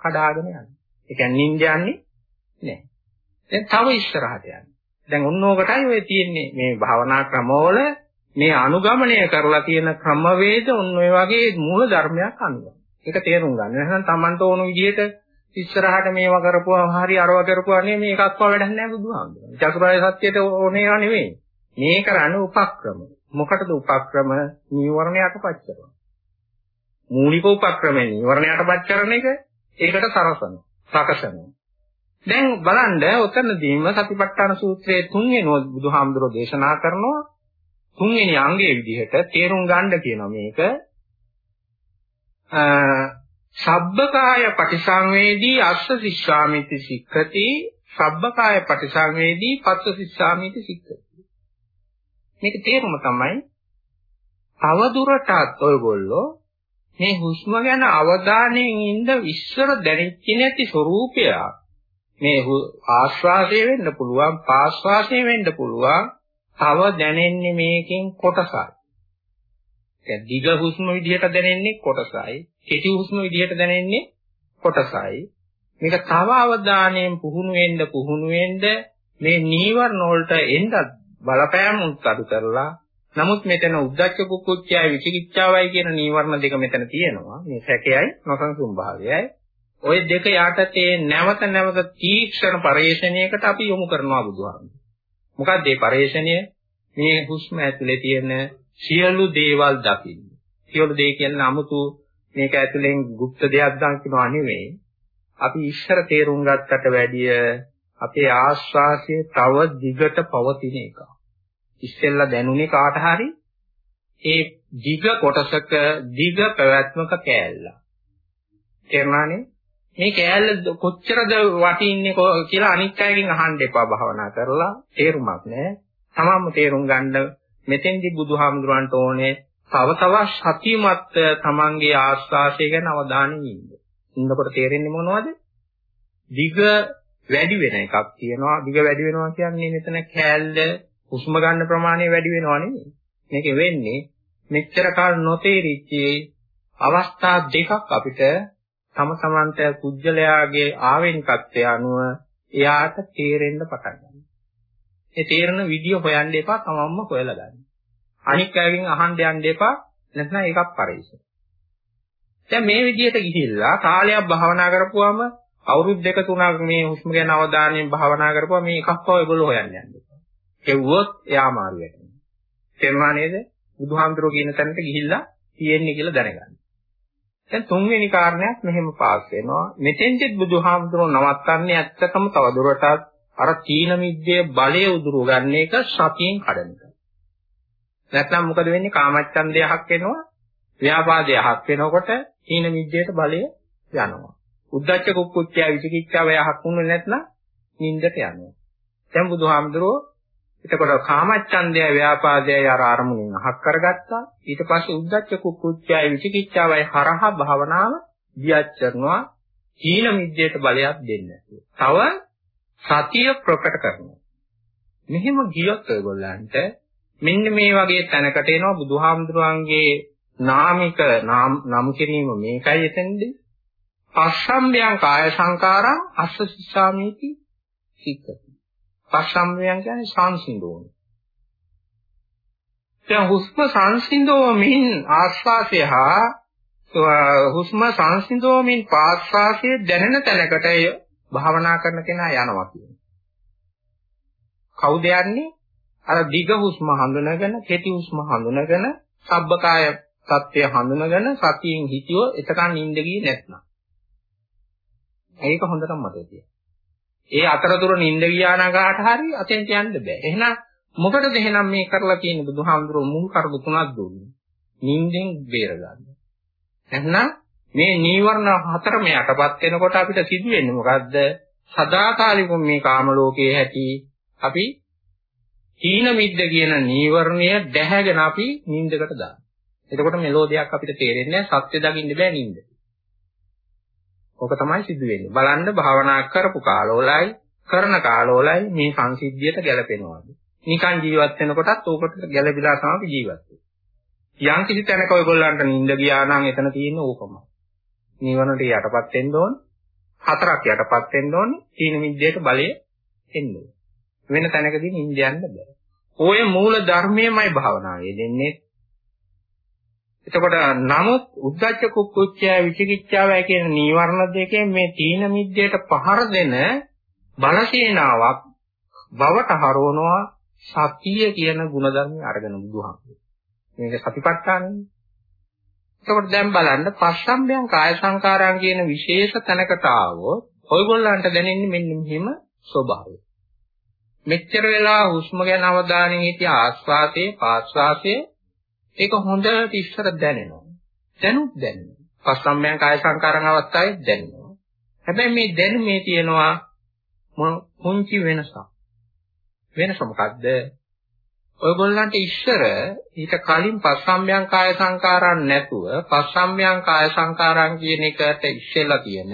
කඩාගෙන යනවා. ඒ කියන්නේ නිින්ද යන්නේ නැහැ. දැන් තව ඉස්සරහට යන්නේ. දැන් ඔන්නෝකටයි ඔය තියෙන්නේ මේ භාවනා ක්‍රමවල මේ අනුගමනය කරලා තියෙන ක්‍රමවේද ඔන්න ඔය වගේ මූල ධර්මයක් අනුව. ඒක තේරුම් ගන්න. නැත්නම් Tamanට ඕන විදිහට ඉස්සරහට මේවා කරපුවා හරි අරවා කරපුවා නේ මේකක්වත් වැඩක් නැහැ බුදුහාමුදුරුවෝ. චතුරාර්ය සත්‍යයට ඕනේවා නෙවෙයි. මේ කරන්නේ උපක්‍රම. මොකටද උපක්‍රම? නීවරණයටපත් කරනවා. මූලික උපක්‍රමය නීවරණයටපත් කරන එක ඒකට සරසන. සකසන. දැන් බලන්න ඔතනදීම සතිපට්ඨාන සූත්‍රයේ තුන්වෙනි බුදුහාමුදුරුවෝ දේශනා කරනවා තුන්වෙනි අංගයේ විදිහට තේරුම් ගන්න කියනවා මේක සබ්බකාය පටිසංවේදී අස්ස සිස්සාමිති සික්ඛති සබ්බකාය පටිසංවේදී පස්ස සිස්සාමිති සික්ඛති මේක තේරුම තමයි තව දුරටත් ඔයගොල්ලෝ මේ හුස්ම ගැන අවධානයෙන් ඉඳ විශ්වර දැනෙච්ච නැති ස්වરૂපය මේ ආශ්වාසය වෙන්න පුළුවන් පාශ්වාසය වෙන්න පුළුවන් තව දැනෙන්නේ මේකෙන් කොටසයි. දැන් දිග හුස්ම විදිහට දැනෙන්නේ කොටසයි, කෙටි හුස්ම විදිහට දැනෙන්නේ කොටසයි. මේක තව අවධානයෙන් පුහුණු වෙන්න පුහුණු වෙන්න මේ නීවරණ වලට එන්න බලපෑම උත්සාහ කරලා නමුත් මෙතන උද්දච්ච කුක්කුච්චයයි විචිකිච්ඡාවයි කියන නීවරණ දෙක මෙතන තියෙනවා. මේ සැකයයි නොසන්සුන් භාවයයි. ওই දෙක යටතේ නැවත නැවත තීක්ෂණ පරිශ්‍රණයකට අපි යොමු කරනවා බුදුහාමුදුරුවෝ. මොකක්ද මේ පරිශ්‍රණය? මේ හුස්ම ඇතුලේ තියෙන සියලු දේවල් දකින්න. සියලු දේ කියන්නේ 아무තු මේක ඇතුලෙන් গুপ্ত දෙයක් දකින්නවා නෙමෙයි. අපි ඉස්සර තේරුම් ගත්තට වැඩිය අපේ ආස්වාසිය තව දිගට පවතින එකක්. ඉස්සෙල්ලා දැනුනේ කාට හරි ඒ දිග කොටසක දිග පැවැත්මක කෑල්ල. තේරුණානේ? මේ කෑල්ල කොච්චරද වටින්නේ කියලා අනිත් අයගෙන් අහන්න එපා භවනා කරලා තේරුමක් නෑ. තමන්ම තේරුම් ගන්න මෙතෙන්දි බුදුහාමුදුරන්ට ඕනේ තව තවත් සතියමත් තමන්ගේ ආස්වාසය ගැන අවධානය යොමු කරන්න. ඉන්නකොට තේරෙන්නේ මොනවද? දිග වැඩි වෙන එකක් තියෙනවා. දිග වැඩි වෙනවා කියන්නේ මෙතන කෑල්ල හුස්ම ගන්න ප්‍රමාණය වැඩි වෙනවා නෙමෙයි. මේක වෙන්නේ මෙච්චර කාල නොතේරිච්ච අවස්ථා දෙකක් අපිට තම තමන්ට කුජලයාගේ ආවෙනිකත්වය අනුව එයාට තේරෙන්න පටන් ගන්නවා. ඒ තේරෙන විදිය හොයන්න එපා තමන්ම හොයලා ගන්න. අනික් අයගෙන් අහන්න යන්න එපා නැත්නම් ඒකක් පරිසර. දැන් මේ විදිහට ගිහිල්ලා කාලයක් භාවනා කරපුවාම අවුරුදු දෙක තුනක් මේ හුස්ම ගැන අවධානයෙන් භාවනා කරපුවා මේ එකක්ව ඔයගොල්ලෝ හොයන්න යන්න. කෙව්වොත් එයා මාරු වෙනවා. තේරුණා නේද? බුදුහාමුදුරුවෝ කියන තැනට ගිහිල්ලා තියෙන්නේ කියලා දැනගන්න. දැන් තුන්වෙනි කාරණයක් මෙහෙම පාස් වෙනවා. මෙතෙන්දෙත් බුදුහාමුදුරුවෝ නවත්තන්නේ ඇත්තටම තවදුරටත් අර තීන මිද්දේ බලය උදුරු ගන්න එක සතියෙන් කඩන එක. නැත්නම් මොකද වෙන්නේ? කාමච්ඡන්දයහක් වෙනවා. ව්‍යාපාදයහක් වෙනකොට තීන මිද්දේට බලය යනවා. උද්දච්ච කුක්කුච්චය විචිකිච්ඡාව යහක් වුනේ නැත්නම් නින්දට යනවා. දැන් බුදුහාමුදුරුවෝ එතකොට කාමච්ඡන්දය ව්‍යාපාදයයි අර අරමුණෙන් අහක් කරගත්තා. ඊට පස්සේ උද්දච්ච කුක්කුච්චයයි විචිකිච්ඡාවයි හරහා භාවනාව දියත් කරනවා. හීන මිද්දේට බලයක් දෙන්නේ තව සතිය ප්‍රකට කරනවා. මෙහෙම ගියොත් ඔයගොල්ලන්ට මෙන්න මේ වගේ තැනකට එනවා බුදුහාමුදුරන්ගේ නාමික නම් කිරීම මේකයි එතෙන්දී. පස්සම්බයං කාය සංකාරං අස්ස සිස්සාමීති සික්කති. පස්සම්බයං කියන්නේ සංසිඳෝන. දැන් හුස්ම සංසිඳෝමින් ආස්වාසය හා හුස්ම සංසිඳෝමින් පාස්වාසයේ දැනෙන තැනකට භාවනා කරන කෙනා යනවා කියන්නේ. කවුද යන්නේ? අර දිග හුස්ම හඳුනගෙන, කෙටි හුස්ම හඳුනගෙන, සබ්බකාය සත්‍ය හඳුනගෙන සතියෙන් හිතියෝ එතකන් නිින්ද ගියේ නැත්නම්. ඒක හොඳටම මතක තියාගන්න. ඒ අතරතුර නිින්ද ගියා නගාට හරි අතෙන්ට යන්න බෑ. එහෙනම් මොකටද එහෙනම් මේ කරලා තියෙන්නේ බුදුහාමුදුරුවෝ මුල් කරුණු තුනක් දුන්නේ. නිින්දෙන් බේරගන්න. එහෙනම් මේ නීවරණ හතරම යටපත් වෙනකොට අපිට සිදු වෙන්නේ මොකද්ද? සදාකාලික මේ කාම ලෝකයේ ඇති අපි හීන මිද්ද කියන නීවරණය දැහැගෙන අපි නිින්දකට දානවා. එතකොට මෙලෝ දෙයක් අපිට තේරෙන්නේ නැහැ සත්‍ය දකින්න බෑ නිින්ද. ඕක තමයි සිදු වෙන්නේ. බලන්න භාවනා කරපු කාලවලයි කරන කාලවලයි මේ සංසිද්ධියට ගැලපෙනවද? නිකන් ජීවත් වෙනකොටත් ඕකට ගැළපීලා තමයි ජීවත් වෙන්නේ. යම් කිසි තැනක ඔයගොල්ලන්ට නිින්ද ගියා නම් එතන තියෙන ඕකමයි. නිවනට යටපත් වෙන්න ඕන. හතරක් යටපත් වෙන්න ඕනේ. තීන මිද්දේට බලය එන්න ඕනේ. වෙන තැනකදී නිින්ද යන්න බෑ. ඔය මූල ධර්මයමයි භාවනාවේ දෙන්නේ. එතකොට නමුත් උද්දච්ච කුක්කුච්චය විචිකිච්ඡාවයි කියන නීවරණ දෙකෙන් මේ තීන මිද්දයට පහර දෙන බලසේනාවක් බවට හරවනවා සතිය කියන ಗುಣධර්මය අරගෙන බුදුහාමුදුරුවෝ. මේක සතිපට්ඨානෙන්නේ. එතකොට දැන් බලන්න පස්සම්බයං කාය සංකාරයන් කියන විශේෂ තැනකට ආවොත් ඔයගොල්ලන්ට දැනෙන්නේ මෙන්න මෙහිම ස්වභාවය. මෙච්චර වෙලා හුස්ම ගැන අවධානය හිටිය ආස්වාසේ පාස්වාසේ ඒක හොඳට ඉස්සර දැනෙනවා. දැනුත් දැනෙනවා. පස්සම්බයං කාය සංකාරණ අවස්ථාවේ දැනෙනවා. හැබැයි මේ දැනුමේ තියෙනවා පුංචි වෙනසක්. වෙනස මොකද්ද? ඔයගොල්ලන්ට ඉස්සර ඊට කලින් පස්සම්බයං කාය සංකාරයන් නැතුව පස්සම්බයං කාය සංකාරයන් කියන එකට ඉස්සෙල්ලා තියෙන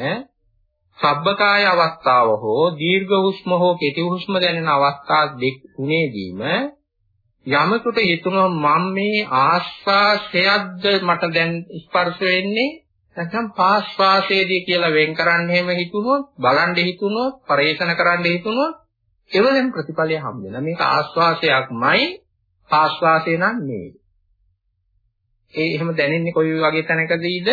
සබ්බකාය අවස්ථාව හෝ දීර්ඝ හුස්ම හෝ කෙටි හුස්ම දැනෙන අවස්ථා දෙක තුනේදීම යමකට හිතුණා මම මේ ආස්වාසයක්ද මට දැන් ස්පර්ශ වෙන්නේ? නැත්නම් පාස්වාසයේදී කියලා වෙන් කරන්න එහෙම හිතුනොත් බලන් හිතුනොත් පරේෂණ කරන්න හිතුනොත් එවලෙන් ප්‍රතිඵලය හම්බ වෙනවා. මේක ආස්වාසයක්මයි පාස්වාසය නම් නෙවෙයි. ඒ එහෙම දැනෙන්නේ කොයි වගේ තැනකදීද?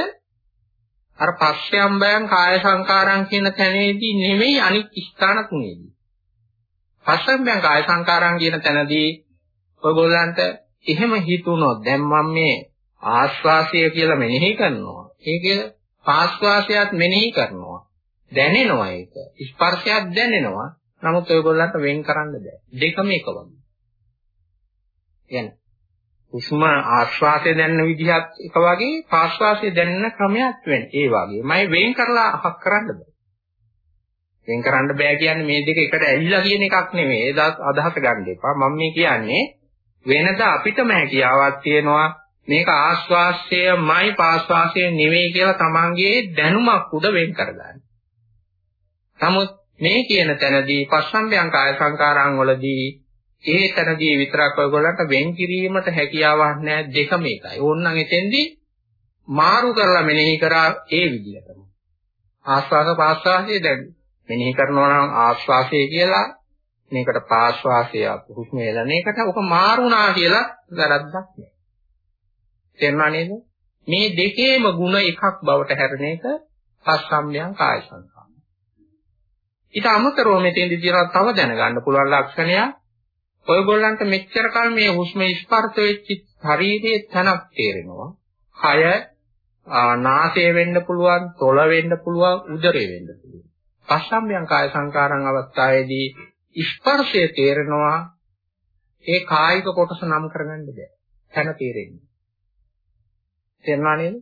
අර පස්යම්බයන් කාය සංකාරම් කියන තැනේදී නෙමෙයි අනිත් ස්ථාන තුනේදී. පස්යම්බයන් කාය සංකාරම් කියන තැනදී ඔයගොල්ලන්ට එහෙම හිතුනොත් දැන් මම මේ ආශ්වාසය කියලා මෙනෙහි කරනවා. ඒකේ පාශ්වාසයත් මෙනෙහි කරනවා. දැනෙනවා ඒක. ස්පර්ශයක් දැනෙනවා. නමුත් ඔයගොල්ලන්ට වෙන් කරන්න බෑ. දෙකම එක වගේ. يعني හුස්ම ආශ්වාසය දැනෙන විදිහත් එක වගේ පාශ්වාසය දැනෙන ක්‍රමයක් වෙන්නේ. ඒ වගේමයි වෙන් කරලා අහක් කරන්න බෑ. වෙන් කරන්න බෑ කියන්නේ මේ දෙක එකට ඇලිලා කියන එකක් නෙමෙයි. ඒ අදහස ගන්න එපා. මම මේ කියන්නේ වෙනද අපිටම හැකියාවක් තියෙනවා මේක ආශ්වාසයමයි පාශ්වාසය නෙවෙයි කියලා තමන්ගේ දැනුමක් උඩ වෙන් කරගන්න. නමුත් මේ කියන තැනදී පස්සම්බයං කාය සංකාරාන් වලදී ඒ තැනදී විතරක් ඔයගොල්ලන්ට වෙන් කිරීමට හැකියාවක් නැහැ දෙකම එකයි. ඕන්නම් එතෙන්දී මාරු කරලා මෙනෙහි කරා ඒ විදිහටම. ආස්වාද පාස්වාසයේ දැන් මෙනෙහි කරනවා නම් ආස්වාසය කියලා මේකට පාස්වාසය හුස්ම එළන එකට ඔක මාරුණා කියලා වැරද්දක් නෑ. තේරුණා නේද? මේ දෙකේම ಗುಣ එකක් බවට හැරෙන එක පස්සම්යන් කාය සංකාම. ඊට අමතරව මෙතෙන්දී තියෙනවා තව දැනගන්න පුළුවන් ලක්ෂණයක් ඔයගොල්ලන්ට මෙච්චර කල් මේ හුස්ම ස්පර්ශ වෙච්ච ශරීරයේ තනක් තේරෙනවා. කය නාසය වෙන්න පුළුවන්, තොල වෙන්න පුළුවන්, උදරය වෙන්න පුළුවන්. පස්සම්යන් කාය සංකාරං අවස්ථාවේදී ස්පර්ශය තේරෙනවා. ඒ කායික කොටස නම් කරගන්න බෑ. තන තේරෙන්නේ. තේරුණා නේද?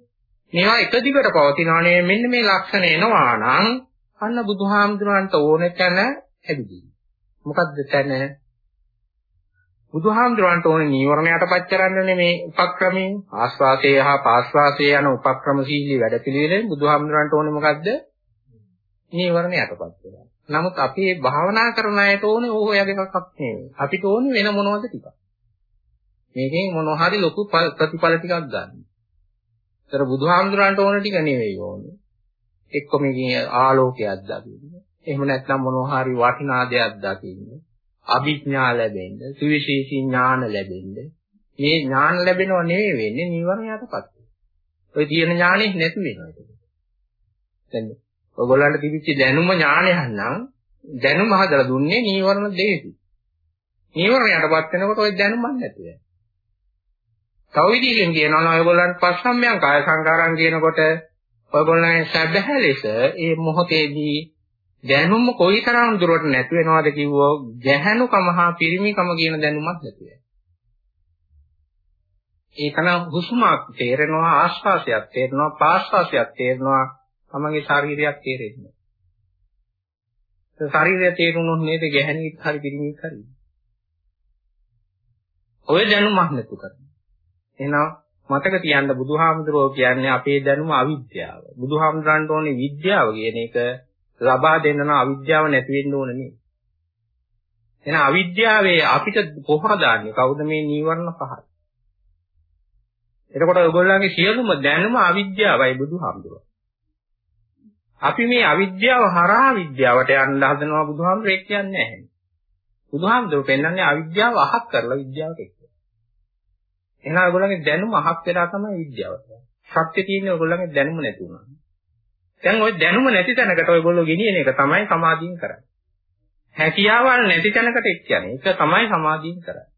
මේවා එක දිගට පවතිනවා නේ මෙන්න මේ ලක්ෂණ එනවා නම් අන්න බුදුහාමුදුරන්ට ඕනේ තැන ඇවිදින්න. මොකද්ද තැන? බුදුහාමුදුරන්ට ඕනේ නීවරණයටපත් කරන්නනේ මේ උපක්‍රමයේ ආස්වාසයේ හා පාස්වාසයේ යන උපක්‍රමශීලී වැඩපිළිවෙලෙන් බුදුහාමුදුරන්ට ඕනේ මොකද්ද? නීවරණයටපත් කරගන්න. නමුත් අපි මේ භාවනා කරන අයට ඕනේ ඕක යගේ එකක් නෙවෙයි. අපිට ඕනේ වෙන මොනවද ටිකක්. මේකෙන් මොනවා හරි ලොකු ප්‍රතිඵල ටිකක් ගන්න. ඒතර බුදුහාමුදුරන්ට ඕන ටික නෙවෙයි ඕනේ. එක්ක මේකේ ආලෝකයක් දකින්න. එහෙම නැත්නම් මොනවා හරි වටිනා දෙයක් දකින්න. අභිඥා ලැබෙන්න, සුවිශේෂී ඥාන ලැබෙන්න. මේ ඥාන ලැබෙනව නෙවෙයි වෙන්නේ නිවර්ණයටපත්. ඔය තියෙන ඥානෙ නැති වෙනවා ඒක. දැන් ඔයගොල්ලන්ට තිබිච්ච දැනුම ඥානයක් නම් දැනුම හදලා දුන්නේ නීවරණ දෙකයි. නීවරණයටපත් වෙනකොට ওই දැනුමක් නැති වෙනවා. තව විදිහකින් කියනවා නම් ඔයගොල්ලන්ට පස්සම්යන් කාය සංකාරම් කියනකොට ඔයගොල්ලන්ගේ සැබෑ ලෙස ඒ මොහොතේදී දැනුම කොයිතරම් දුරට නැති වෙනවද කිව්වෝ ගැහැණුකම හා පිරිමිකම කියන දැනුමක් නැති වෙනවා. ඒකනම් හුස්මක් තේරෙනවා ආශ්වාසයක් තේරෙනවා පාශ්වාසයක් තේරෙනවා තමන්ගේ ශරීරයක් තේරෙන්නේ. ඒ ශරීරය තේරුණොත් නේද ගැහැණිත් හරි පිරිමිත් හරි. ඔය දැනුමක් නැතු කරන්නේ. එහෙනම් මතක තියන්න බුදුහාමුදුරුවෝ කියන්නේ අපේ දැනුම අවිද්‍යාව. බුදුහාමුදුරන්ට ඕනේ විද්‍යාව කියන එක ලබා දෙන්න නම් අවිද්‍යාව නැති වෙන්න ඕන නේ. එහෙනම් අවිද්‍යාවේ අපිට කොහොමද දාන්නේ? කවුද මේ නීවරණ පහ? එතකොට ඔයගොල්ලන්ගේ සියලුම දැනුම අවිද්‍යාවයි බුදුහාමුදුරුවෝ. අපි මේ අවිද්‍යාව හරහා විද්‍යාවට යන්න හදනවා බුදුහාමුදුරුවෝ කියන්නේ නැහැ. බුදුහාමුදුරුවෝ පෙන්වන්නේ අවිද්‍යාව අහක් කරලා විද්‍යාවට එක්ක. එහෙනම් ඔයගොල්ලන්ගේ දැනුම අහක් වෙලා තමයි විද්‍යාව. සත්‍ය තියෙන්නේ ඔයගොල්ලන්ගේ දැනුම නැති වුණා. දැන් ওই දැනුම නැති තැනකට ඔයගොල්ලෝ ගෙනියන එක තමයි සමාධියෙන් කරන්නේ. හැකියාවල් නැති තැනකට එක් යන්නේ. ඒක තමයි සමාධියෙන් කරන්නේ.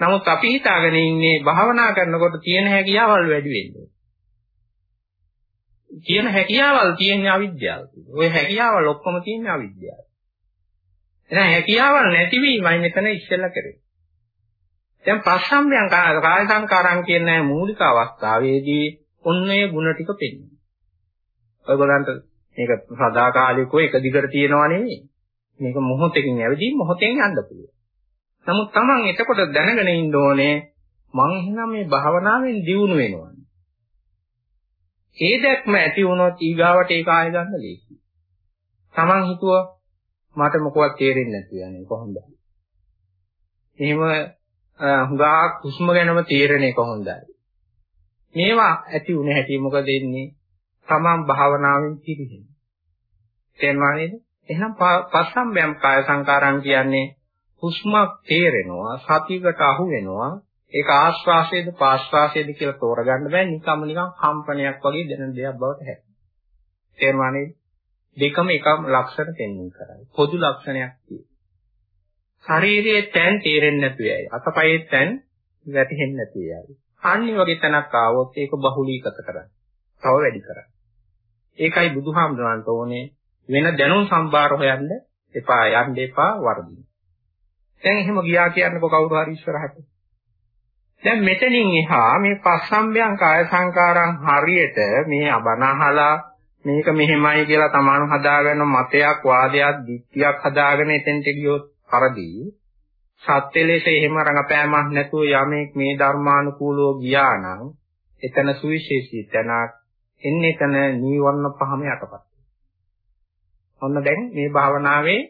නමුත් අපි හිතාගෙන ඉන්නේ භාවනා කරනකොට තියෙන හැකියාවල් වැඩි වෙන්නේ. තියෙන හැකියාවල් තියෙන අවිද්‍යාව. ওই හැකියාවල් ඔක්කොම තියෙන අවිද්‍යාව. එහෙනම් හැකියාවල් නැතිවීමයි මෙතන ඉස්සෙල්ලා කරේ. දැන් පස්සම්බයං කාය සංකාරම් කියන මූලික අවස්ථාවේදී ඔන්නේ ಗುಣ ටික පෙන්වනවා. ඔයගොල්ලන්ට මේක සදාකාලිකව එක දිගට තියෙනවා නෙවෙයි. මේක මොහොතකින් ඇවිදින් මොහොතෙන් යන්න පුළුවන්. නමුත් Taman එතකොට දැනගෙන ඉන්න ඕනේ මං එහෙනම් මේ භාවනාවෙන් දියුණු වෙනවා. ඒ දැක්ම ඇති වුණොත් ඊගාවට ඒක ආය ගන්න ලේසියි. Taman හිතුවා මට මොකවත් තේරෙන්නේ නැති යන්නේ කොහොමද? එහෙම හුඟා කුස්ම ගැනම තීරණය කොහොමදයි? මේවා ඇති උනේ හැටි මොකද එන්නේ? තමන් භාවනාවෙන් පිළිහෙන. තේරුණා නේද? එහෙනම් පස්සම්බයම් කාය සංකාරම් කියන්නේ හුස්මක් තේරෙනවා, සතියකට අහු වෙනවා, ඒක ආශ්වාසයේද පාශ්වාසයේද කියලා තෝරගන්න බෑ නිකම්ම නිකන් කම්පනයක් වගේ දැනෙන දෙයක් බවට හැදෙනවා. තේරුණා නේද? දෙකම එකම ලක්ෂණ දෙන්නේ කරයි. පොදු ලක්ෂණයක් තියෙනවා. ශරීරයේ තැන් තේරෙන්නේ නැතු යයි. අතපයේ තැන් වැටෙන්නේ නැති යයි. අනිත් වගේ තැනක් ආවොත් ඒක බහුලීගත කරන්න. තව වැඩි කරන්න. ඒකයි බුදුහාමුදුරන්ට ඕනේ වෙන දැනුම් සම්භාර හොයන්න එපා යන්න එපා වර්ධින. දැන් එහෙම ගියා කියන්නකො කවුරු හරි ඉස්සරහට. දැන් මෙතනින් එහා මේ පස්සම්බයං කාය සංකාරං හරියට මේ අබනහලා මේක මෙහෙමයි කියලා තමන් හදාගන්න මතයක් වාදයක් දික්තියක් හදාගෙන එතෙන්ට ගියොත් පරදී සත්‍ය ලෙස එහෙම රඟපෑමක් නැතුව යමෙක් මේ ධර්මානුකූලව ගියා නම් එතන සුවිශේෂී තැනක් එන්නේ එතන නීවරණ පහම යටපත්. ඔන්න දැන් මේ භාවනාවේ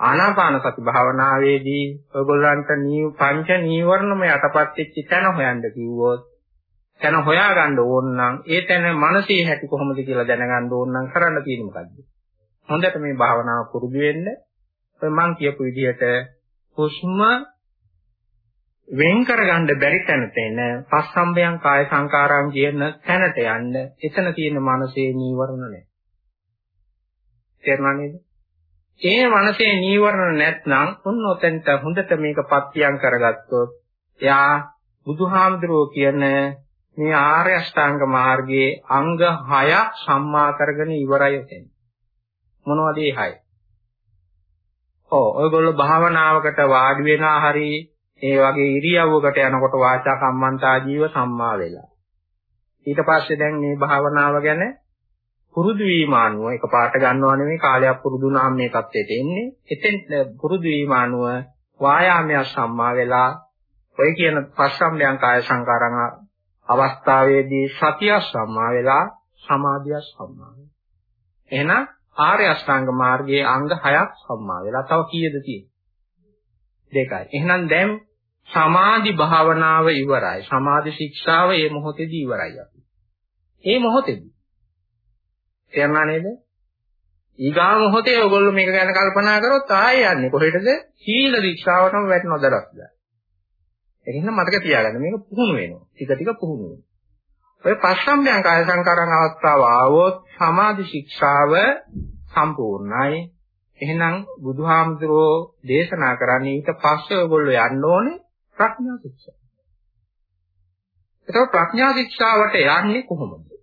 ආනාපාන සති භාවනාවේදී ඔයගොල්ලන්ට නී පංච නීවරණම යටපත් වෙච්ච තැන හොයන්න කිව්වොත් තැන හොයාගන්න ඕන නම් ඒ තැන මනසේ හැටි කොහොමද කියලා දැනගන්න ඕන නම් කරන්න තියෙන්නේ මොකද්ද? හොඳට මේ භාවනාව පුරුදු වෙන්න මම කියපු විදිහට හුස්ම වෙන් කරගන්න බැරි තැනට එන පස්සම්බයං කාය සංකාරම් කියන තැනට යන්න එතන තියෙන මනසේ නීවරණ නැහැ. තේරුණා නේද? ඒ මනසේ නීවරණ නැත්නම් උන් ඔතෙන්ට හොඳට මේක පත්‍යං කරගත්තොත් එයා බුදුහාමුදුරුවෝ කියන මේ ආර්ය අෂ්ටාංග මාර්ගයේ අංග 6 සම්මා කරගෙන ඉවරයි එතෙන්. මොනවද ඒ 6? ඔව් ඔයගොල්ලෝ භාවනාවකට වාඩි වෙනා හරි ඒ වගේ ඉරියව්වකට යනකොට වාචා කම්මන්තා ජීව සම්මා වෙලා. ඊට පස්සේ දැන් මේ භාවනාව ගැන පුරුදු වීම අනුව එකපාරට ගන්නව නෙමෙයි කාලයක් පුරුදු වුණාම මේ தත්ත්වයට එන්නේ. එතෙන් පුරුදු වීම අනුව වායාමය සම්මා වෙලා ඔය කියන පස්සම්යන් කාය සංකාරණ අවස්ථාවේදී සතිය සම්මා වෙලා සමාධිය සම්මා වෙනවා. එහෙනම් ආර්ය අෂ්ටාංග මාර්ගයේ අංග 6ක් සම්මා වෙලා තව කීයද තියෙන්නේ? දෙකයි. එහෙනම් දැන් සමාධි භාවනාව ඉවරයි. සමාධි ශික්ෂාව මේ මොහොතේදී ඉවරයි අපි. මේ මොහොතේදී. තේරුණා නේද? ඊගා මොහොතේ ඔයගොල්ලෝ මේක ගැන කල්පනා කරොත් ආයෙ යන්නේ කොහෙටද? සීල ශික්ෂාවටම වැටෙනවද රක්දා. එහෙනම් මතක තියාගන්න මේක පුහුණු වෙනවා. ටික ටික පුහුණු වෙනවා. ඔය පස්සම්බයං කාය සංකාරං අවස්ථාව ආවොත් සමාධි ශික්ෂාව සම්පූර්ණයි. එහෙනම් බුදුහාමුදුරෝ දේශනා කරන්නේ ඊට පස්සේ ඔයගොල්ලෝ යන්න ඕනේ ප්‍රඥා ශික්ෂාව. ඒක ප්‍රඥා ශික්ෂාවට යන්නේ කොහොමද?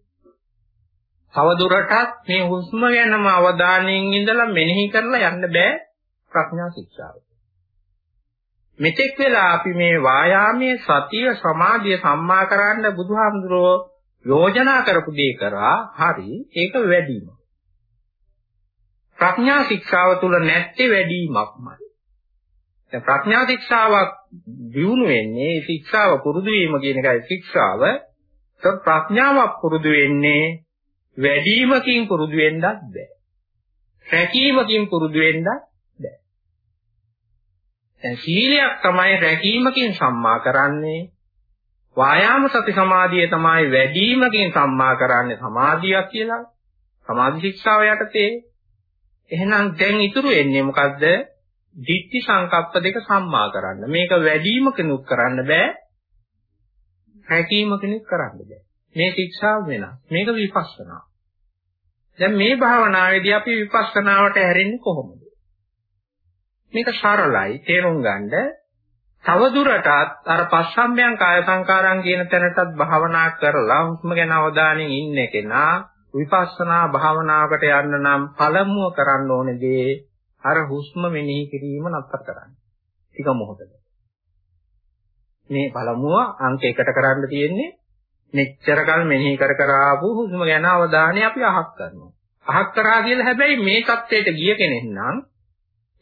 තව දුරටත් මේ හුස්ම ගැනම අවධානයෙන් ඉඳලා මෙනෙහි කරලා යන්න බෑ ප්‍රඥා ශික්ෂාවට. මෙතෙක් වෙලා අපි මේ වායාමයේ සතිය සමාධිය සම්මා කරන්න බුදුහාමුදුරෝ යෝජනා කරපු දේ කරා හරි ඒක වැඩිම. ප්‍රඥා ශික්ෂාව තුල නැත්තේ වැඩිමක්මයි. දැන් ප්‍රඥා ශික්ෂාවක් දියුණු වෙන්නේ ශික්ෂාව පුරුදු වීම කියන එකයි ශික්ෂාව. ඒක ප්‍රඥාවක් පුරුදු වෙන්නේ වැඩිමකින් පුරුදු වෙන්නත් බෑ. රැකීමකින් පුරුදු වෙන්නත් දැන් සීලයක් තමයි රැකීමකින් සම්මා කරන්නේ. වායාම සති සමාධිය තමයි වැඩිමකින් සම්මා කරන්නේ සමාධියක් කියලා. සමාධි ශික්ෂාව යටතේ. එහෙනම් දැන් ඉතුරු වෙන්නේ මොකද්ද? ditthi සංකප්ප දෙක සම්මා කරන්න. මේක වැඩිමකිනුත් කරන්න බෑ. හැකීම කෙනෙක් කරන්න බෑ. මේ ශික්ෂාව වෙනස්. මේක විපස්සනා. දැන් මේ භාවනාවේදී අපි විපස්සනාවට හැරෙන්නේ කොහොමද? මේක සරලයි තේරුම් ගන්න. තව දුරටත් අර පස්සම්බයං කාය සංකාරං කියන තැනටත් භාවනා කරලා හුස්ම ගැන අවධානයෙන් ඉන්න කෙනා විපස්සනා භාවනාවකට යන්න නම් පළමුව කරන්න ඕනේ දේ අර හුස්ම මෙනෙහි කිරීම නතර කරන්න. ටික මොහොතක. මේ පළමුව අංක 1ට කරන්න තියෙන්නේ මෙච්චර කල් මෙනෙහි කර කර ආපු හුස්ම ගැන අවධානය අපි අහක් කරනවා. අහක් කරා කියලා හැබැයි මේ தත්ත්වයට ගිය කෙනෙක් නම්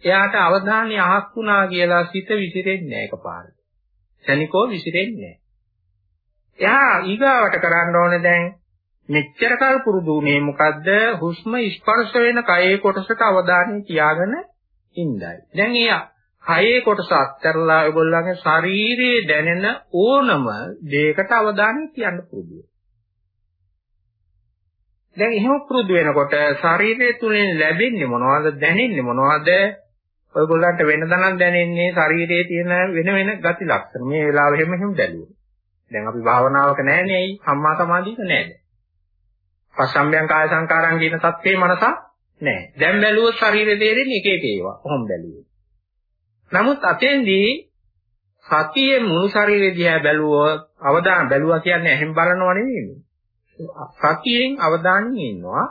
එයාට අවධානය අහක් වුණා කියලා සිත විසිරෙන්නේ නැහැ එකපාරට. ශනිකෝ විසිරෙන්නේ නැහැ. එයා ඊගාවට කරන්න ඕනේ දැන් මෙච්චර කල් පුරුදුනේ මොකද්ද හුස්ම ස්පර්ශ වෙන කයේ කොටසට අවධානය තියාගෙන ඉන්නයි. දැන් එයා කයේ කොටස අත්හැරලා ඔයගොල්ලන්ගේ ශරීරයේ දැනෙන ඕනම දෙයකට අවධානය තියන්න පුරුදු දැන් එහෙම පුරුදු වෙනකොට ශරීරය තුලින් ලැබෙන්නේ මොනවද? දැනෙන්නේ මොනවද? ඔයගොල්ලන්ට වෙනදනම් දැනෙන්නේ ශරීරයේ තියෙන වෙන වෙන ගති ලක්ෂණ. මේ වෙලාවෙ හැම හැම දැලුවා දැන් අපි භාවනාවක නැහැනේ ඇයි? සම්මා සමාධියක නැහැ. පස්සම්බයං කාය සංකාරං කියන தත්ත්වේ මනසක් නැහැ. දැන් බැලුවොත් ශරීරය තේරෙන්නේ එක එක ඒවා. කොහොම බැලුවේ නමුත් අතෙන්දී සතියේ මුළු ශරීරය දිහා බැලුවොත් අවදාන බැලුවා කියන්නේ එහෙන් බලනව නෙවෙයි. සතියෙන් අවධානයෙන් ඉන්නවා.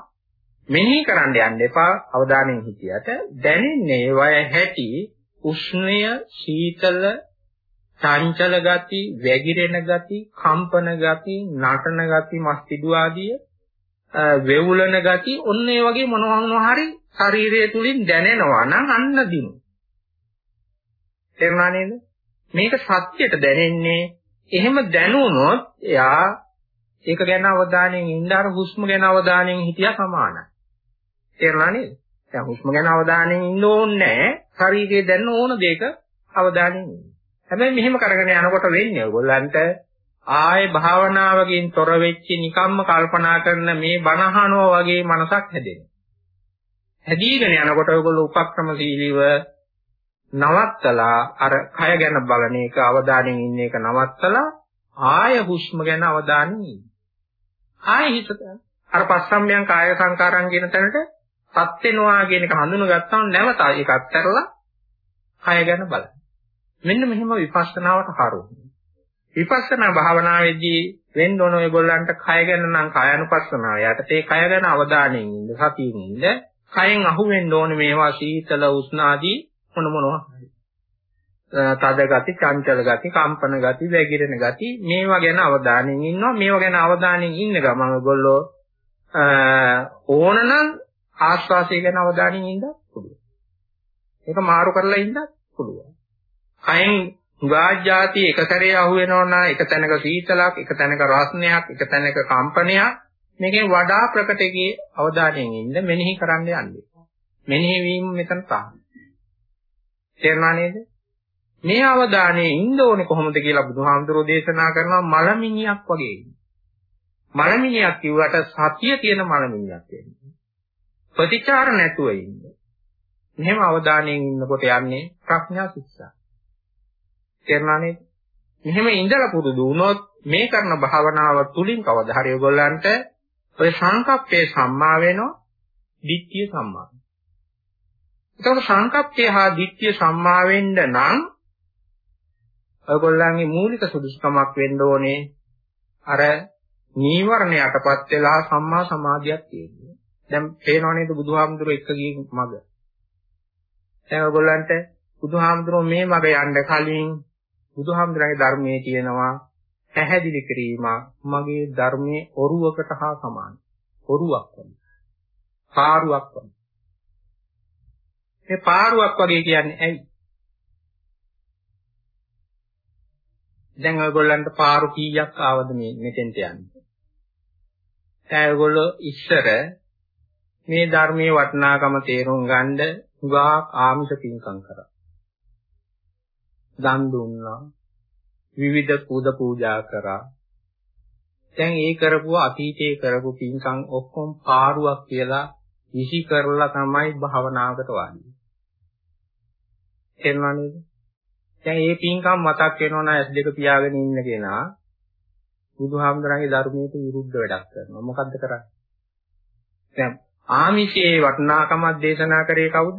මෙනෙහි කරන්න යන්න එපා අවධානයෙන් හිටියට දැනෙන්නේ වය හැටි උෂ්ණය සීතල චංචල ගති වැగిරෙන ගති කම්පන ගති නටන ගති මස්තිදු ආදී වෙවුලන ගති ඔන්න ඒ වගේ මොනවා මොනවා හරි ශරීරය තුලින් දැනෙනවා නම් අන්න දිනු තේරුණා නේද? මේක සත්‍යයට දැනෙන්නේ එහෙම දැනුනොත් එයා ඒක ගැන අවධානයෙන් ඉන්න අර හුස්ම ගැන අවධානයෙන් හිටියා සමානයි. තේරුණා නේද? දැන් හුස්ම ගැන අවධානයෙන් ඉන්න ඕනේ ශරීරයේ දැනන ඕන දෙයක අවධානයෙන් ඉන්න. හැබැයි මෙහෙම කරගෙන යනකොට වෙන්නේ ඔයගොල්ලන්ට ආයේ භාවනාවකින් තොර වෙච්ච නිකම්ම කල්පනා කරන මේ බණහනෝ වගේ මනසක් හැදෙනවා. හැදීගෙන යනකොට ඔයගොල්ලෝ උපක්‍රමශීලීව නවත්තලා අර කය ගැන බලන එක අවධානයෙන් ඉන්න එක නවත්තලා ආය හුස්ම ගැන අවධානයෙන් ඉන්න. ආය හිත අර පස්සම්යන් කාය සංකාරම් කියන තැනට පත් වෙනවා කියන එක හඳුනගත්තාම නැවත ඒක අත්හැරලා කය ගැන බලන්න. මෙන්න මෙහෙම විපස්සනාවට හරවන්න. විපස්සනා භාවනාවේදී වෙන්න ඕන ඔයගොල්ලන්ට කය ගැන නම් කායानुපස්සනාව යටතේ කය ගැන අවධානයෙන් ඉන්න සතියින් ඉන්න කයෙන් අහු වෙන්න ඕනේ මේවා සීතල උෂ්ණ ආදී මොන මොනවා තද ගති, චංචල ගති, කම්පන ගති, වැగిරෙන ගති මේවා ගැන අවධානයෙන් ඉන්නවා. මේවා ගැන අවධානයෙන් ඉන්න ගමන් ඔයගොල්ලෝ ඕනනම් ආස්වාසය ගැන අවධානයෙන් ඉන්න පුළුවන්. ඒක මාරු කරලා ඉන්න පුළුවන්. කයෙන් ගාජාති එක සැරේ අහු වෙනවා නම් එක තැනක සීතලක්, එක තැනක රස්නයක්, එක තැනක කම්පනයක් මේකෙන් වඩා ප්‍රකටකේ අවධානයෙන් ඉන්න මෙනෙහි කරන්න යන්නේ. මෙනෙහි වීම මෙතන තමයි. තේරුණා නේද? මේ අවධානයේ ඉන්න ඕනේ කොහොමද කියලා බුදුහාමුදුරෝ දේශනා කරනවා මලමිණියක් වගේ. මලමිණියක් කිව්වට සතිය තියෙන මලමිණියක් වෙන්නේ. ප්‍රතිචාර නැතුව ඉන්න. මෙහෙම අවධානයෙන් ඉන්නකොට යන්නේ ප්‍රඥා ශික්ෂා. තේරුණා නේද? මෙහෙම ඉඳලා පුරුදු වුණොත් මේ කරන භාවනාව තුලින් කවදා හරි ඔයගොල්ලන්ට ඔය සංකප්පේ සම්මා වෙනවා, ditthිය සම්මා. එතකොට සංකප්පය හා ditthිය සම්මා වෙන්න නම් ඔයගොල්ලන්ගේ මූලික සුදුසුකමක් වෙන්න ඕනේ අර නීවරණ යටපත් වෙලා සම්මා සමාධියක් තියෙන්නේ. දැන් පේනව නේද බුදුහාමුදුරුවෝ එක්ක ගිය මග. දැන් ඔයගොල්ලන්ට බුදුහාමුදුරුවෝ මේ මග යන්න කලින් බුදුහාමුදුරන්ගේ ධර්මයේ තියෙනවා පැහැදිලි කිරීම මගේ ධර්මයේ ඔරුවකට හා සමානයි. ඔරුවක් වගේ. පාරුවක් වගේ. මේ පාරුවක් වගේ කියන්නේ ඇයි? දැන් ඔයගොල්ලන්ට පාරු කීයක් ආවද මේ මෙතෙන්ට යන්නේ? දැන් ඔයගොල්ලෝ ඉස්සර මේ ධර්මයේ වටිනාකම තේරුම් ගන්න උගා ආමිෂ පින්කම් කරා. දන් දුන්නා. විවිධ පුද පූජා කරා. දැන් ඒ කරපුව අතීතයේ කරපු පින්කම් ඔක්කොම පාරුවක් කියලා විසි කරලා තමයි භාවනාවකට වන්නේ. තේරුණා නේද? දැන් මේ පින්කම් මතක් වෙනවා නම් S2 පියාගෙන ඉන්න කෙනා බුදුහාමුදුරන්ගේ ධර්මයට විරුද්ධ වැඩක් කරනවා. මොකද්ද කරන්නේ? දැන් ආමිෂයේ වටිනාකමක් දේශනා කරේ කවුද?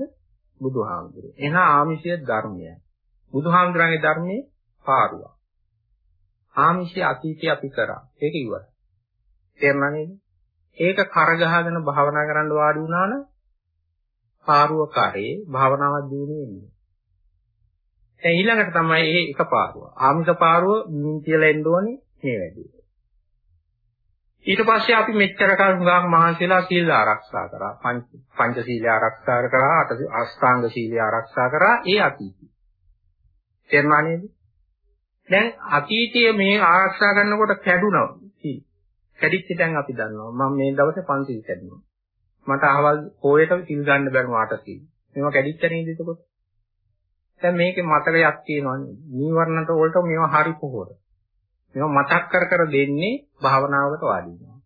බුදුහාමුදුරුවෝ. එහෙනම් ආමිෂය ධර්මයයි. බුදුහාමුදුරන්ගේ ධර්මයේ පාරුවක්. ආමිෂය අතීතේ අපි කරා. ඒක ඉවරයි. තේරුණා නේද? ඒක කරගහගෙන භාවනා කරන්න වාඩි වුණා නම් පාරුව කරේ භාවනාවක් දිනුනේ වෙන්නේ. දැන් ඊළඟට තමයි මේ එක පාරුව. ආමිෂ පාරුව මින් කියලා එන්න ඕනේ මේ වැඩේ. ඊට පස්සේ අපි මෙච්චර කල් හුඟක් මහන්සිලා සීල් ආරක්ෂා කරා. පංච සීල ආරක්ෂා කරා, අෂ්ටාංග සීල ආරක්ෂා කරා. ඒ අතීතය. තේරුණා නේද? දැන් අතීතයේ මේ ආරක්ෂා කරනකොට කැඩුනා. කැඩිච්ච දැන් අපි දන්නවා. මම මේ දවසේ පන්සිල් කැඩුණා. මට අහවල් පොයට සිල් ගන්න බැරි මාට සිල්. මේවා කැඩිච්ච නේද එතකොට? දැන් මේකේ මතකයක් තියෙනවා නේද? නීවරණට වලට මේවා හරි පොහොර. මේවා මතක් කර කර දෙන්නේ භාවනාවකට වාඩි වෙනවා.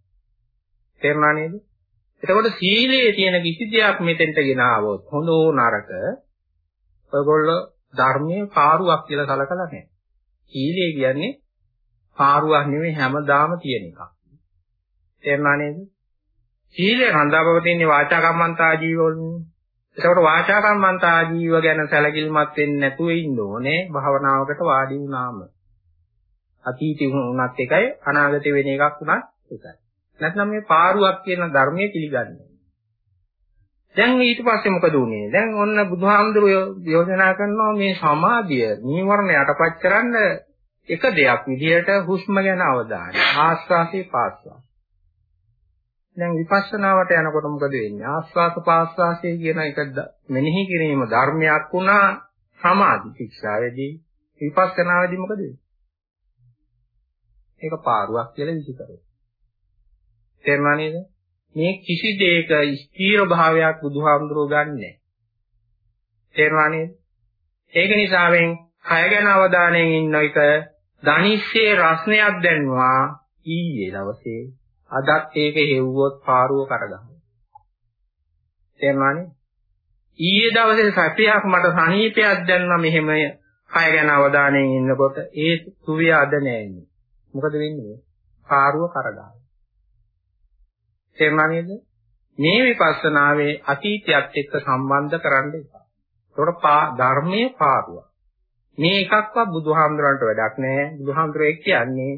තේරුණා නේද? එතකොට සීලයේ තියෙන කිසි දෙයක් මෙතෙන්ට ගෙන ආවොත් හොඳ නරක ඔයගොල්ලෝ ධර්මයේ පාරුවක් කියලා සලකලා නැහැ. සීලය කියන්නේ පාරුවක් නෙමෙයි හැමදාම තියෙන එකක්. තේරුණා නේද? සීලය රඳාපවතින්නේ වාචා කම්මන්තා ජීවවලින්. ඒකට වාචා කම්මන්තා ජීව ගැන සැලකිලිමත් වෙන්නේ නැතුව ඉන්න ඕනේ භාවනාවකට වාඩි වුණාම. අතීතේ වුණත් එකයි අනාගතේ වෙන එකක් වුණත් එකයි. නැත්නම් මේ පාරුවක් කියන ධර්මයේ පිළිගන්නේ. දැන් ඊට පස්සේ මොකද උනේ? දැන් ඔන්න බුදුහාමුදුරුවෝ යෝජනා කරනවා මේ සමාධිය නීවරණ යටපත් කරන්න එක දෙයක් විදිහට හුස්ම ගැන අවධානය ආස්වාසේ පාස්වාස. දැන් විපස්සනාවට යනකොට මොකද වෙන්නේ? ආස්වාස පාස්වාසයේ කියන එක මෙනෙහි කිරීම ධර්මයක් වුණා සමාධි ශික්ෂාවේදී විපස්සනාවේදී මොකද වෙන්නේ? ඒක පාරුවක් කියලා විසිකරේ. තේරුණා නේද? මේ කිසි දෙයක ස්ථීර භාවයක් බුදුහාමුදුරුවෝ ගන්නෑ. තේරුණා නේද? ඒක නිසාවෙන් කය ගැන අවධානයෙන් ඉන්න එක ධනිස්සේ රස්නයක් දැන්වා ඊයේ දවසේ අදත් ඒක හෙව්වොත් පාරුව කරගන්නවා. තේරුණානේ? ඊයේ දවසේ සැපයක් මට සනීපයක් දැන්නා මෙහෙමය කය ගැන අවධානයෙන් ඉන්නකොට ඒ සුවිය අද නෑනේ. මොකද වෙන්නේ? පාරුව කරගන්නවා. තේරුණා නේද? මේ විපස්සනාවේ අතීතයත් එක්ක සම්බන්ධ කරන්න එපා. ඒකට ධර්මයේ පාරුව. මේ එකක්වත් බුදුහාමුදුරන්ට වැඩක් නැහැ. බුදුහාමුදුරේ කියන්නේ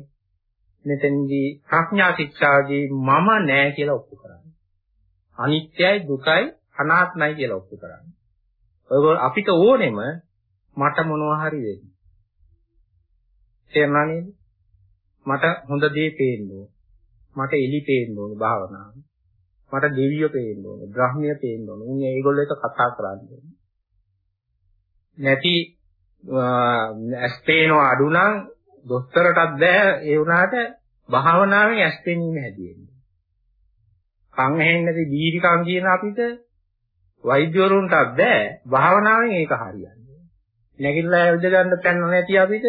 මෙතෙන්දී ප්‍රඥා ශික්ෂාදී මම නෑ කියලා ඔප්පු කරන්නේ. අනිත්‍යයි දුකයි අනාත්මයි කියලා ඔප්පු කරන්නේ. ඔයගොල්ලෝ අපිට ඕනෙම මට මොනවා හරි වෙන්න. තේරුණා නේද? මට හොඳ දේ පේන්න ඕන. මට එලි පේන්න ඕන භාවනාව. මට දෙවියෝ පේන්න ඕන, බ්‍රහ්මිය පේන්න ඕන. උන් ඒගොල්ලෝ එක කතා කරන්නේ. නැති ඇස් පේනවා අඩු නම් දොස්තරටත් බෑ ඒ වුණාට භාවනාවෙන් ඇස් පෙනීම හැදෙන්නේ. කන් ඇහෙන්නේ නැති දීර්ඝකම් කියන අපිට වෛද්‍යවරුන්ටත් බෑ භාවනාවෙන් ඒක හරියන්නේ. නැගිටලා ඇවිද ගන්න තැන නැති අපිට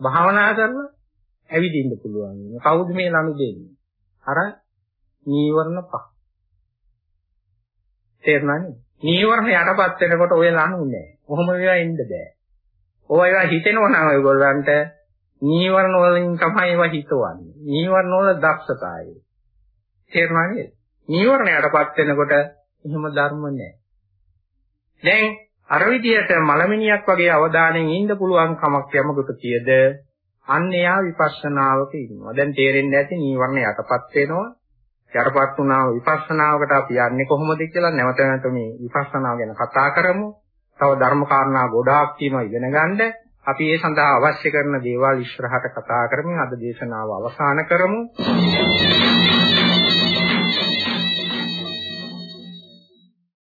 භාවනා කරලා ඇවිදින්න පුළුවන්. කවුද මේ ළමයි දෙන්නේ? අර නීවරණ පහ. තේරුණානේ? නීවරණ යටපත් වෙනකොට ඔය ලනු නෑ. කොහොම ඒවා එන්න බෑ. ඔය ඒවා හිතෙනවා නම් ඔයගොල්ලන්ට නීවරණ වලින් තමයි ඒවා හිතවන්නේ. නීවරණ වල දක්ෂතාවය. තේරුණා නේද? නීවරණ යටපත් වෙනකොට එහෙම ධර්ම නෑ. දැන් අර විදිහට මලමිනියක් වගේ අවධානයෙන් ඉන්න පුළුවන් කමක් යමකට තියද අන්න එයා විපස්සනාවක ඉන්නවා. දැන් තේරෙන්නේ නැති නීවරණ යටපත් වෙනවා. යටපත් වුණා විපස්සනාවකට අපි යන්නේ කොහොමද කියලා නැවත නැවත මේ විපස්සනාව ගැන කතා කරමු. තව ධර්ම කාරණා ගොඩාක් තියෙනවා ඉගෙන ගන්න. අපි ඒ සඳහා අවශ්‍ය කරන දේවල් ඉස්සරහට කතා කරමින් අද දේශනාව අවසන් කරමු.